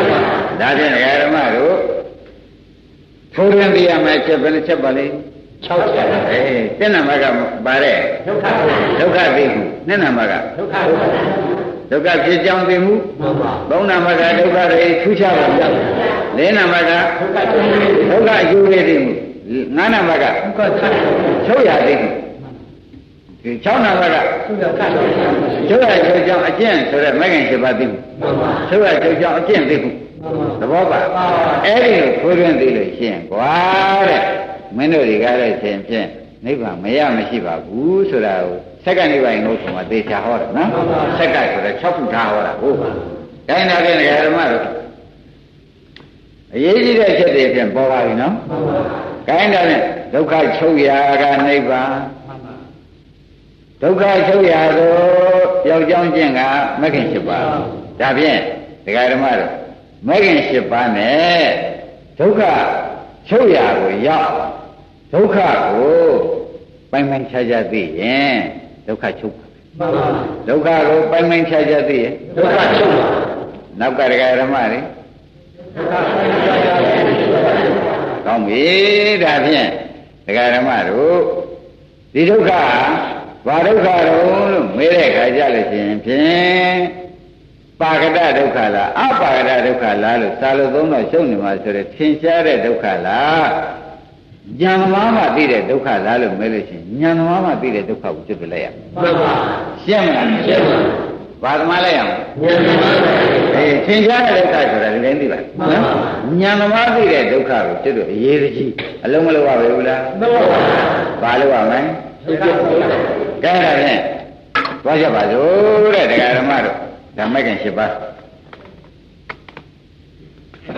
ဖြင့်တရားဓမ္မတို့ ထိုးရင်းပြရမယ်ချက်ပဲချက်ပါလေ6ချက်အေးတဏ္ဍမကပါတဲ့ဒုက္ခဒုက္ခသိမှုနှစ်နံပါတ်ကဒုက္ခဒုက္ခဖြစ်ကြောင်းသိမှုမှန်ပါသုံးနံပါတ်ကဒုက္ခတွေထူးခြားပါဗျာလေးနံပါတ်ကဒုက္ခချုပ်ဒုက္ခအကျိုးလေးသိမှုငါးနံပါတ်ကဒုက္ခချုပ်ရသိမှုဒီ6နံပါတ်ကချုပ်ရချုပ်ကြောင်းအကျင့်ဆိုတဲ့မဂ္ဂင်7ပါးသိမှုမှန်ပါချုပ်ရချုပ်ကြောင်းအကျင့်သိမှု သဘောပါအဲ့ဒီကိုဖွင့်သိလို့ရှင်းကွာတဲ့မင်းတို့တွေကလည်းရှင်ဖြင့်နိဗ္ဗာန်မရမရှိပါဘူးဆိုတာကိုစက္ကနိဗ္ဗာန်ကိုဆိုမှသေချာဟောတယ်နော်စက္ကဆိုတော့6ခုထားဟောတာဟုတ်ဒါနဲ့လည်းဓမ္မတို့အရေးကြီးတဲ့ချက်တွေဖြင့်ပေါ်ပါပြီနော်ကိုင်းတယ်ဒုက္ခချုပ်ရာကနိဗ္ဗာန်ဒုက္ခချုပ်ရာသို့ယောက်ျောင်းခြင်းကမဂ္ဂင်7ပါးဒါဖြင့်ဒကာဓမ္မတို့ မဂ္ဂင်7ပါးနဲ့ဒုက္ခချုပ်ရာကိုရောက်ဒုက္ခကိုပိုင်ပိုင်ခြားခြားသိရင်ဒုက္ခချုပ်ပါမှန်ပါဒုက္ခကိုပိုင်ပိုင်ခြားခြားသိရင်ဒုက္ခချုပ်ပါနောက်ကတရားဓမ္မတွေဒုက္ခပိုင်ခြားခြားသိကောင်းပြီဒါဖြင့်တရားဓမ္မတို့ဒီဒုက္ခဘာဒုက္ခတော့လို့မေးတဲ့ခါကြလို့ရှိရင်ဖြင့် ပါကတဒုက္ခလားအပါကတဒုက္ခလားလို့သာလို့သုံးတော့ရှုပ်နေမှာဆိုတဲ့ထင်ရှားတဲ့ဒုက္ခလားဉာဏ်သမားမှသိတဲ့ဒုက္ခလားလို့မဲလို့ရှိရင်ဉာဏ်သမားမှသိတဲ့ဒုက္ခကိုကျွတ်ပြလိုက်ရမှန်ပါရှင်းမလားရှင်းပါဘာသမားလိုက်ရမလဲဉာဏ်သမားအေးသင်ကြားတဲ့ဒုက္ခဆိုတာလည်းသိပါနော်ဉာဏ်သမားသိတဲ့ဒုက္ခကိုကျွတ်လို့အရေးကြီးအလုံးမလို့ရပါဘူးလားမှန်ပါဘာလို့ရမလဲကဲဒါဖြင့်သွားကြပါစို့တဲ့တရားဓမ္မတို့ ဓမ္မကင်၈ပါး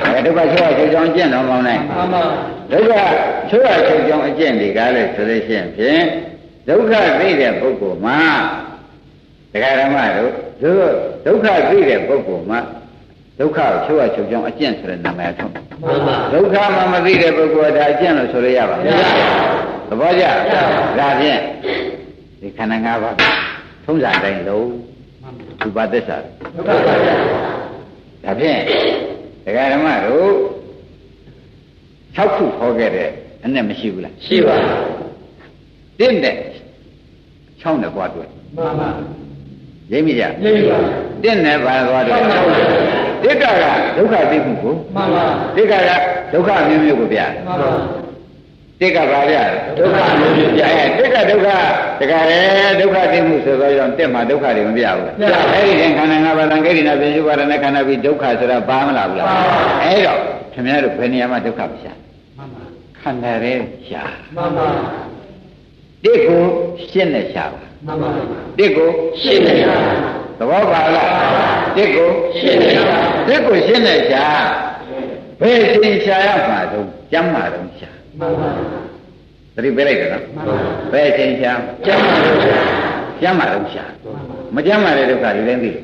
အဲဒုက္ခဆိုးရချုပ်ကြောင်းကျင့်တော်မောင်းနိုင်မှန်ပါဒုက္ခဆိုးရချုပ်ကြောင်းအကျင့်ဒီကားလဲဆိုလို့ရှိရင်ဖြင့်ဒုက္ခသိတဲ့ပုဂ္ဂိုလ်မှာတရားဓမ္မတို့ဒုက္ခသိတဲ့ပုဂ္ဂိုလ်မှာဒုက္ခကိုချုပ်ရချုပ်ကြောင်းအကျင့်ဆိုတဲ့နာမည်ထုတ်မှန်ပါဒုက္ခမှမသိတဲ့ပုဂ္ဂိုလ်ကဒါအကျင့်လို့ဆိုလို့ရပါမလားသဘောကျဒါဖြင့်ဒီခန္ဓာ၅ပါးထုံးစံတိုင်းလုံး ဥပါသစ္စာဒါဖြင့်ဒကာဓမ္မတို့6ခုဟောခဲ့တဲ့အနဲ့မရှိဘူးလားရှိပါတင့်တဲ့6နဲ့သွားတွေ့မှန်ပါရိပ်မိကြရိပ်ပါတင့်နဲ့ဘာသွားတွေ့တိက္ကကဒုက္ခသိမှုကိုမှန်ပါတိက္ကကဒုက္ခမျိုးမျိုးကိုပြမှန်ပါ တိက္ကဘာပြဒုက္ခမျိုးမျိုးပြအဲတိက္ကဒုက္ခတကယ်လေဒုက္ခသိမှုဆိုတော့ကြောင့်တက်မှာဒုက္ခတွေမပြဘူးအဲ့ဒီရင်ခန္ဓာ၅ပါးသံဃိရိနာပြင်ရှိပါရနဲ့ခန္ဓာပြီးဒုက္ခဆိုတာဘာမလားဘူးလားအဲ့တော့ခင်ဗျားတို့ဘယ်နေရာမှာဒုက္ခမရှာမှန်ပါခန္ဓာရဲ့ရှာမှန်ပါတိတ်ကိုရှင်းနဲ့ရှာပါမှန်ပါတိတ်ကိုရှင်းနဲ့ရှာသဘောပါလားတိတ်ကိုရှင်းနဲ့ရှာတိတ်ကိုရှင်းနဲ့ရှာဘယ်ချိန်ရှာရမှာတော့ကျမ်းမာတော့ရှာ မှန်ပါသတိပေးလိုက်တယ်နော်ဘယ်ချိန်ရှာကျမ်းမာတော့ရှာကျမ်းမာတော့ရှာမကျမ်းမာတဲ့ဒုက္ခတွေလည်းသိတယ်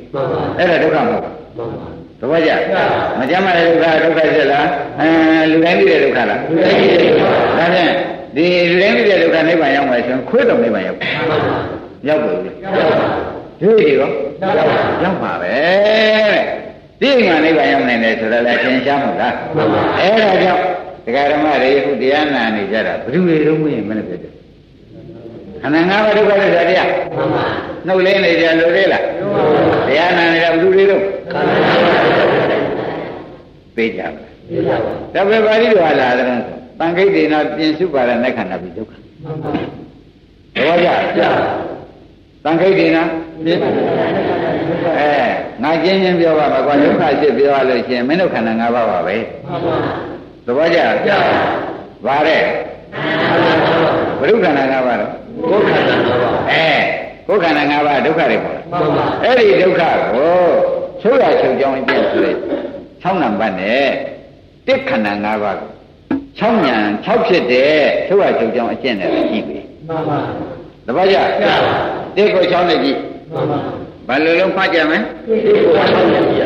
အဲ့ဒါဒုက္ခမဟုတ်ဘူးသဘောကျမကျမ်းမာတဲ့ဒုက္ခဒုက္ခဖြစ်လားအဲလူတိုင်းသိတဲ့ဒုက္ခလားလူတိုင်းသိတဲ့ဒုက္ခဒါဖြင့်ဒီလူတိုင်းသိတဲ့ဒုက္ခနိဗ္ဗာန်ရောက်မယ်ဆိုရင်ခွေးတော်နိဗ္ဗာန်ရောက်ရောက်ပါဘူးဒီဒီရောရောက်ပါပဲဒီမှာနိဗ္ဗာန်ရောက်နိုင်တယ်ဆိုတော့လည်းသင်ရှားမဟုတ်လားအဲ့ဒါကြောင့် တရားဓမ္မတွေအခုတရားနာနေကြတာဘယ်သူတွေတော့မင်းမနဲ့ပြတယ်ခန္ဓာ၅ပါးဒုက္ခသစ္စာတရားနှုတ်လဲနေကြလို့လေလားတရားနာနေတာဘယ်သူတွေတော့ပေးကြပါဒါပဲပါဠိတော်လာတယ်တန်ခိတ်ဒေနာပြင်စုပါရနဲ့ခန္ဓာပြီးဒုက္ခဘောကြတန်ခိတ်ဒေနာပြင်အဲငါချင်းချင်းပြောပါမကွာဒုက္ခဖြစ်ပြောရလို့ရှိရင်မင်းတို့ခန္ဓာ၅ပါးပါပဲ သဘောကျလားဗါတဲ့ဘုရုခန္ဓာ၅ပါးတော့ကိုယ်ခန္ဓာတော့ပါအဲကိုယ်ခန္ဓာ၅ပါးဒုက္ခတွေပေါ့မှန်ပါအဲ့ဒီဒုက္ခကိုချုပ်ရချုပ်ကြောင်းအကျင့်ဆိုတဲ့6နံပါတ်နဲ့တစ်ခန္ဓာ၅ပါးကို6ညာ6ဖြစ်တဲ့ချုပ်ရချုပ်ကြောင်းအကျင့်နဲ့ကြည့်ပြီမှန်ပါတပတ်ကြကျပါတစ်ကို6နဲ့ကြည့်မှန်ပါဘာလို့လုံးဖတ်ကြမလဲဒီကိုဆောင်းနေကြရ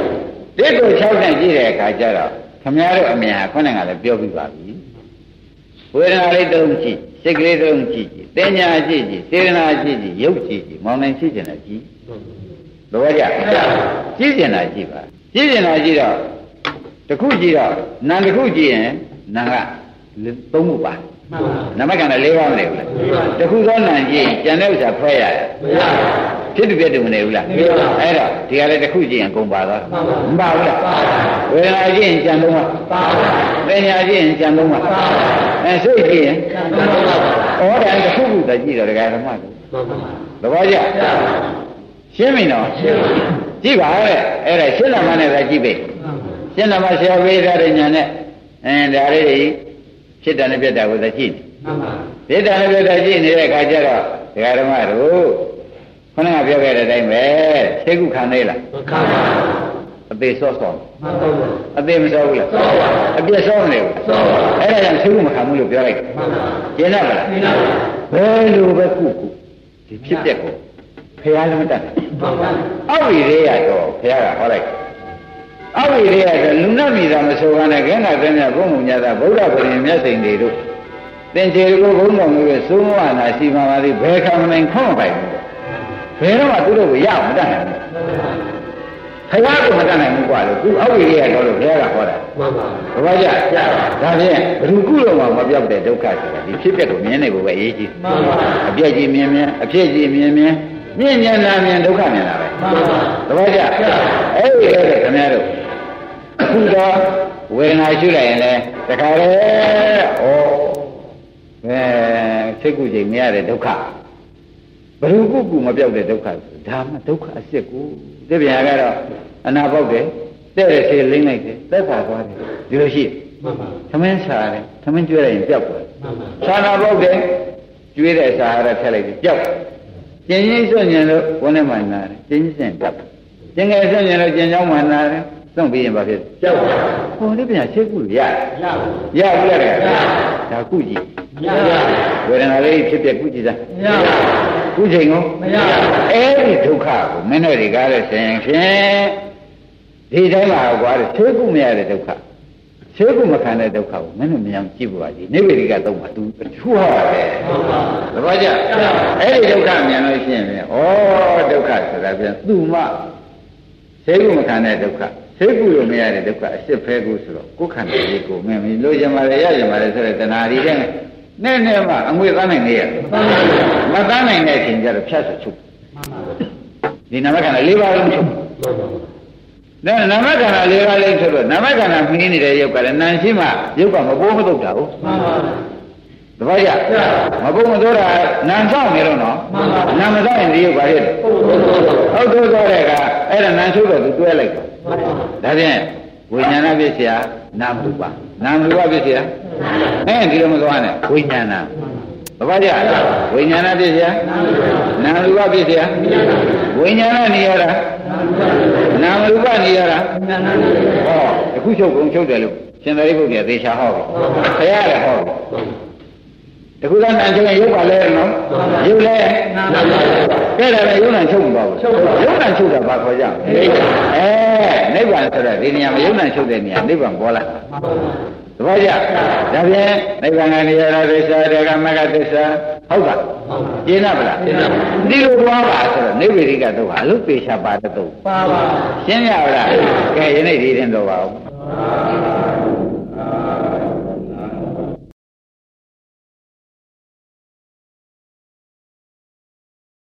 တစ်ကို6နဲ့ကြည့်တဲ့အခါကျတော့ ခမည်းတော်အမြင်ဟာခုနကလည်းပြောပြီးပါပြီဝေဒနာလေးတုံးကြည့်စိတ်ကလေးတုံးကြည့်ကြည့်တင်ညာကြည့်ကြည့်စေတနာကြည့်ကြည့်ရုပ်ကြည့်ကြည့်မောင်နိုင်ရှိကျင်တာကြည့်သဘောကျကြည့်ကျင်တာကြည့်ပါကြည့်ကျင်တာကြည့်တော့တစ်ခုကြည့်တော့နာမ်တစ်ခုကြည့်ရင်နာမ်ကသုံးခုပါမှ န်ပါနမကန္တ၄ပါးမနေဘူးလားတစ်ခုသောနာမ်ကြည့်ရင်ကျန်တဲ့ဥစ္စာဖွဲရရမရဖြစ်တူပြတ်တူမနေဘူးလားမနေပါဘူးအဲ့တော့ဒီကလည်းတစ်ခုကြည့်ရင်အကုန်ပါသွားမှန်ပါမပါဘူးလားပါပါဝေဒနာကြည့်ရင်ကြံသုံးပါပါပါပညာကြည့်ရင်ကြံသုံးပါပါပါအဲစိတ်ကြည့်ရင်မှန်ပါပါဩဒါတစ်ခုခုတည်းကြည့်တော့ဒကာဓမ္မတို့မှန်ပါသဘောကျကျပါရှင်းပြီနော်ရှင်းပါကြည့်ပါရဲ့အဲ့ဒါရှင်းလာမှနဲ့ပဲကြည့်ပြီမှန်ပါရှင်းလာမှဆရာပေးထားတဲ့ညာနဲ့အဲဒါလေးတွေ ဖြစ်တယ်နဲ့ပြတ်တာကိုသာကြည့်နေမှန်ပါဖြစ်တယ်နဲ့ပြတ်တာကြည့်နေတဲ့အခါကျတော့ဒကာဓမ္မတို့ခဏကပြောခဲ့တဲ့အတိုင်းပဲသိကုခံသေးလားမခံပါအသေးစောစောမှန်ပါပါအသေးမစောဘူးလားစောပါအပြည့်စောမနေဘူးစောပါအဲ့ဒါကြောင့်သိကုမခံဘူးလို့ပြောလိုက်တယ်မှန်ပါကျင်းတော့မလားဒီလားဘယ်လိုပဲကုကုဒီဖြစ်ပျက်ကိုဖះလည်းမတတ်ဘူးမှန်ပါအောက်ဝိရိယတော့ဖះကဟောလိုက် အောက်ဝိရိယတော့လူနာမိသားမဆိုဘဲနဲ့ခင်းကသိမြတ်ဘုံဘုံညတာဗုဒ္ဓဗရင်မျက်စိန်တွေတို့သင်္ချေကိုဘုံတော်မျိုးရဲ့သုံးဝနာရှိမှပါသည်ဘယ်ခံမနိုင်ခေါင်းမပိုင်ဘူးဘယ်တော့မှသူတို့ကိုရအောင်မတတ်နိုင်ဘူးဖះကိုမတတ်နိုင်ဘူးကွာလို့သူအောက်ဝိရိယတော့လို့ဖះကဟောတာမှန်ပါဘဝကြကြဒါဖြင့်ဘယ်သူကုလို့မှမပြောက်တဲ့ဒုက္ခဆိုတာဒီဖြစ်ပျက်ကိုမြင်နေဖို့ပဲအရေးကြီးမှန်ပါအပြည့်ကြီးမြင်မြင်အဖြစ်ကြီးမြင်မြင်မြင်မြင်လာမြင်ဒုက္ခမြင်လာပဲမှန်ပါသဘောကျအဲ့ဒီအဲ့ဒါခင်ဗျားတို့ အခုတော့ဝေဒနာရှုလိုက်ရင်လည်းတခါလေဩအဲစိတ်ကူချိန်မရတဲ့ဒုက္ခဘယ်သူကုကုမပြောက်တဲ့ဒုက္ခဒါမှဒုက္ခအစစ်ကိုဒီပြန်ကတော့အနာပေါက်တယ်တဲ့တဲ့ဆေးလိမ့်လိုက်တယ်သက်သာသွားတယ်ဒီလိုရှိမှန်ပါသမင်းစားတယ်သမင်းကျွေးလိုက်ရင်ပျောက်သွားတယ်မှန်ပါသာနာပေါက်တယ်ကျွေးတဲ့စာရထည့်လိုက်တယ်ပျောက်ကျင်ချင်းစွန့်ကျင်လို့ဝန်းထဲမှာနာတယ်ကျင်ချင်းစွန့်ပျောက်ကျင်ငယ်စွန့်ကျင်လို့ကျင်ချောင်းမှာနာတယ် စွန့်ပြီးရင်ဘာဖြစ်ကြောက်ပါဟောလေးပြန်ရှင်းခုရရပါရဘူးလားဒါကုကြည့်ရရဝေဒနာလေးဖြစ်ပြကုကြည့်စမ်းရကုချိန်ကိုမရအဲ့ဒီဒုက္ခကိုမင်းတို့တွေကလည်းဆင်ဖြင့်ဒီတိုင်းမှာကွာတဲ့သိကုမရတဲ့ဒုက္ခသိကုမခံတဲ့ဒုက္ခကိုမင်းတို့မြင်အောင်ကြည့်ဖို့ပါကြီးနိဗ္ဗာန်ကတော့မှ तू အထူးဟောရတယ်မှန်ပါသဘောကျအဲ့ဒီဒုက္ခမြင်လို့ရှိရင်ဩဒုက္ခဆိုတာပြန်သူ့မှသိကုမခံတဲ့ဒုက္ခ သိကုလို့မရတဲ့ဒုက္ခအစစ်ဖဲကုဆိုတော့ကိုယ်ခန္ဓာလေးကိုမင်းမလို့ရမှာလေရရမှာလေဆိုတဲ့တဏှာဒီတဲ့နဲ့နဲ့မှအငွေသားနိုင်နေရမသားနိုင်တဲ့အချိန်ကျတော့ဖြတ်ဆချုပ်မှန်ပါဒီနာမခန္ဓာ၄ပါးလုံးချုပ်မှန်ပါဒါနာမခန္ဓာ၄ပါးလုံးချုပ်တော့နာမခန္ဓာမှီးနေတဲ့ရုပ်ကလည်းနာရှိမှရုပ်ကမပိုးမတုတ်တာဟုတ်မှန်ပါတပည့်ရမပုံမသိုးတာနာဆောင်နေတော့နော်မှန်ပါနာမဆောင်ရင်ဒီရုပ်ပါရဲ့ဟုတ်ဟုတ်ဟုတ်ဟုတ်သိုးသွားတဲ့ကအဲ့ဒါနာချုပ်တော့သူတွဲလိုက်တာမှန်ပါ ဒါဖြင့်ဝိညာဏပစ္စယနာမရူပနာမရူပပစ္စယအဲဒီလိုမသွားနဲ့ဝိညာဏတပည့်ရဝိညာဏပစ္စယနာမရူပပစ္စယဝိညာဏနေရတာနာမရူပနေရတာဟောတခုချုပ်ကုန်ချုပ်တယ်လို့ရှင်သာရိပုတ္တရာသေချာဟောပြီခရရတယ်ဟောပြီ တခုသောနာချုပ်ရင်ရုပ်ပါလဲနော်ရုပ်လဲနာမပါကဲဒါလည်းရုပ်နာချုပ်မပါဘူးရုပ်နာချုပ်တာဘာခေါ်ကြလဲအဲနိဗ္ဗာန်ဆိုတော့ဒီနေရာမှာရုပ်နာချုပ်တဲ့နေရာနိဗ္ဗာန်ပေါ်လာသဘောကျဒါဖြင့်နိဗ္ဗာန်ကနေရာသစ္စာဒေကမဂ္ဂသစ္စာဟုတ်ပါကျင်းနာပလားဒီလိုသွားပါဆိုတော့နိဗ္ဗေရိကတော့ဟာလို့ပေချာပါတော့ပါပါရှင်းရပါလားကဲယနေ့ဒီရင်တော့ပါဦး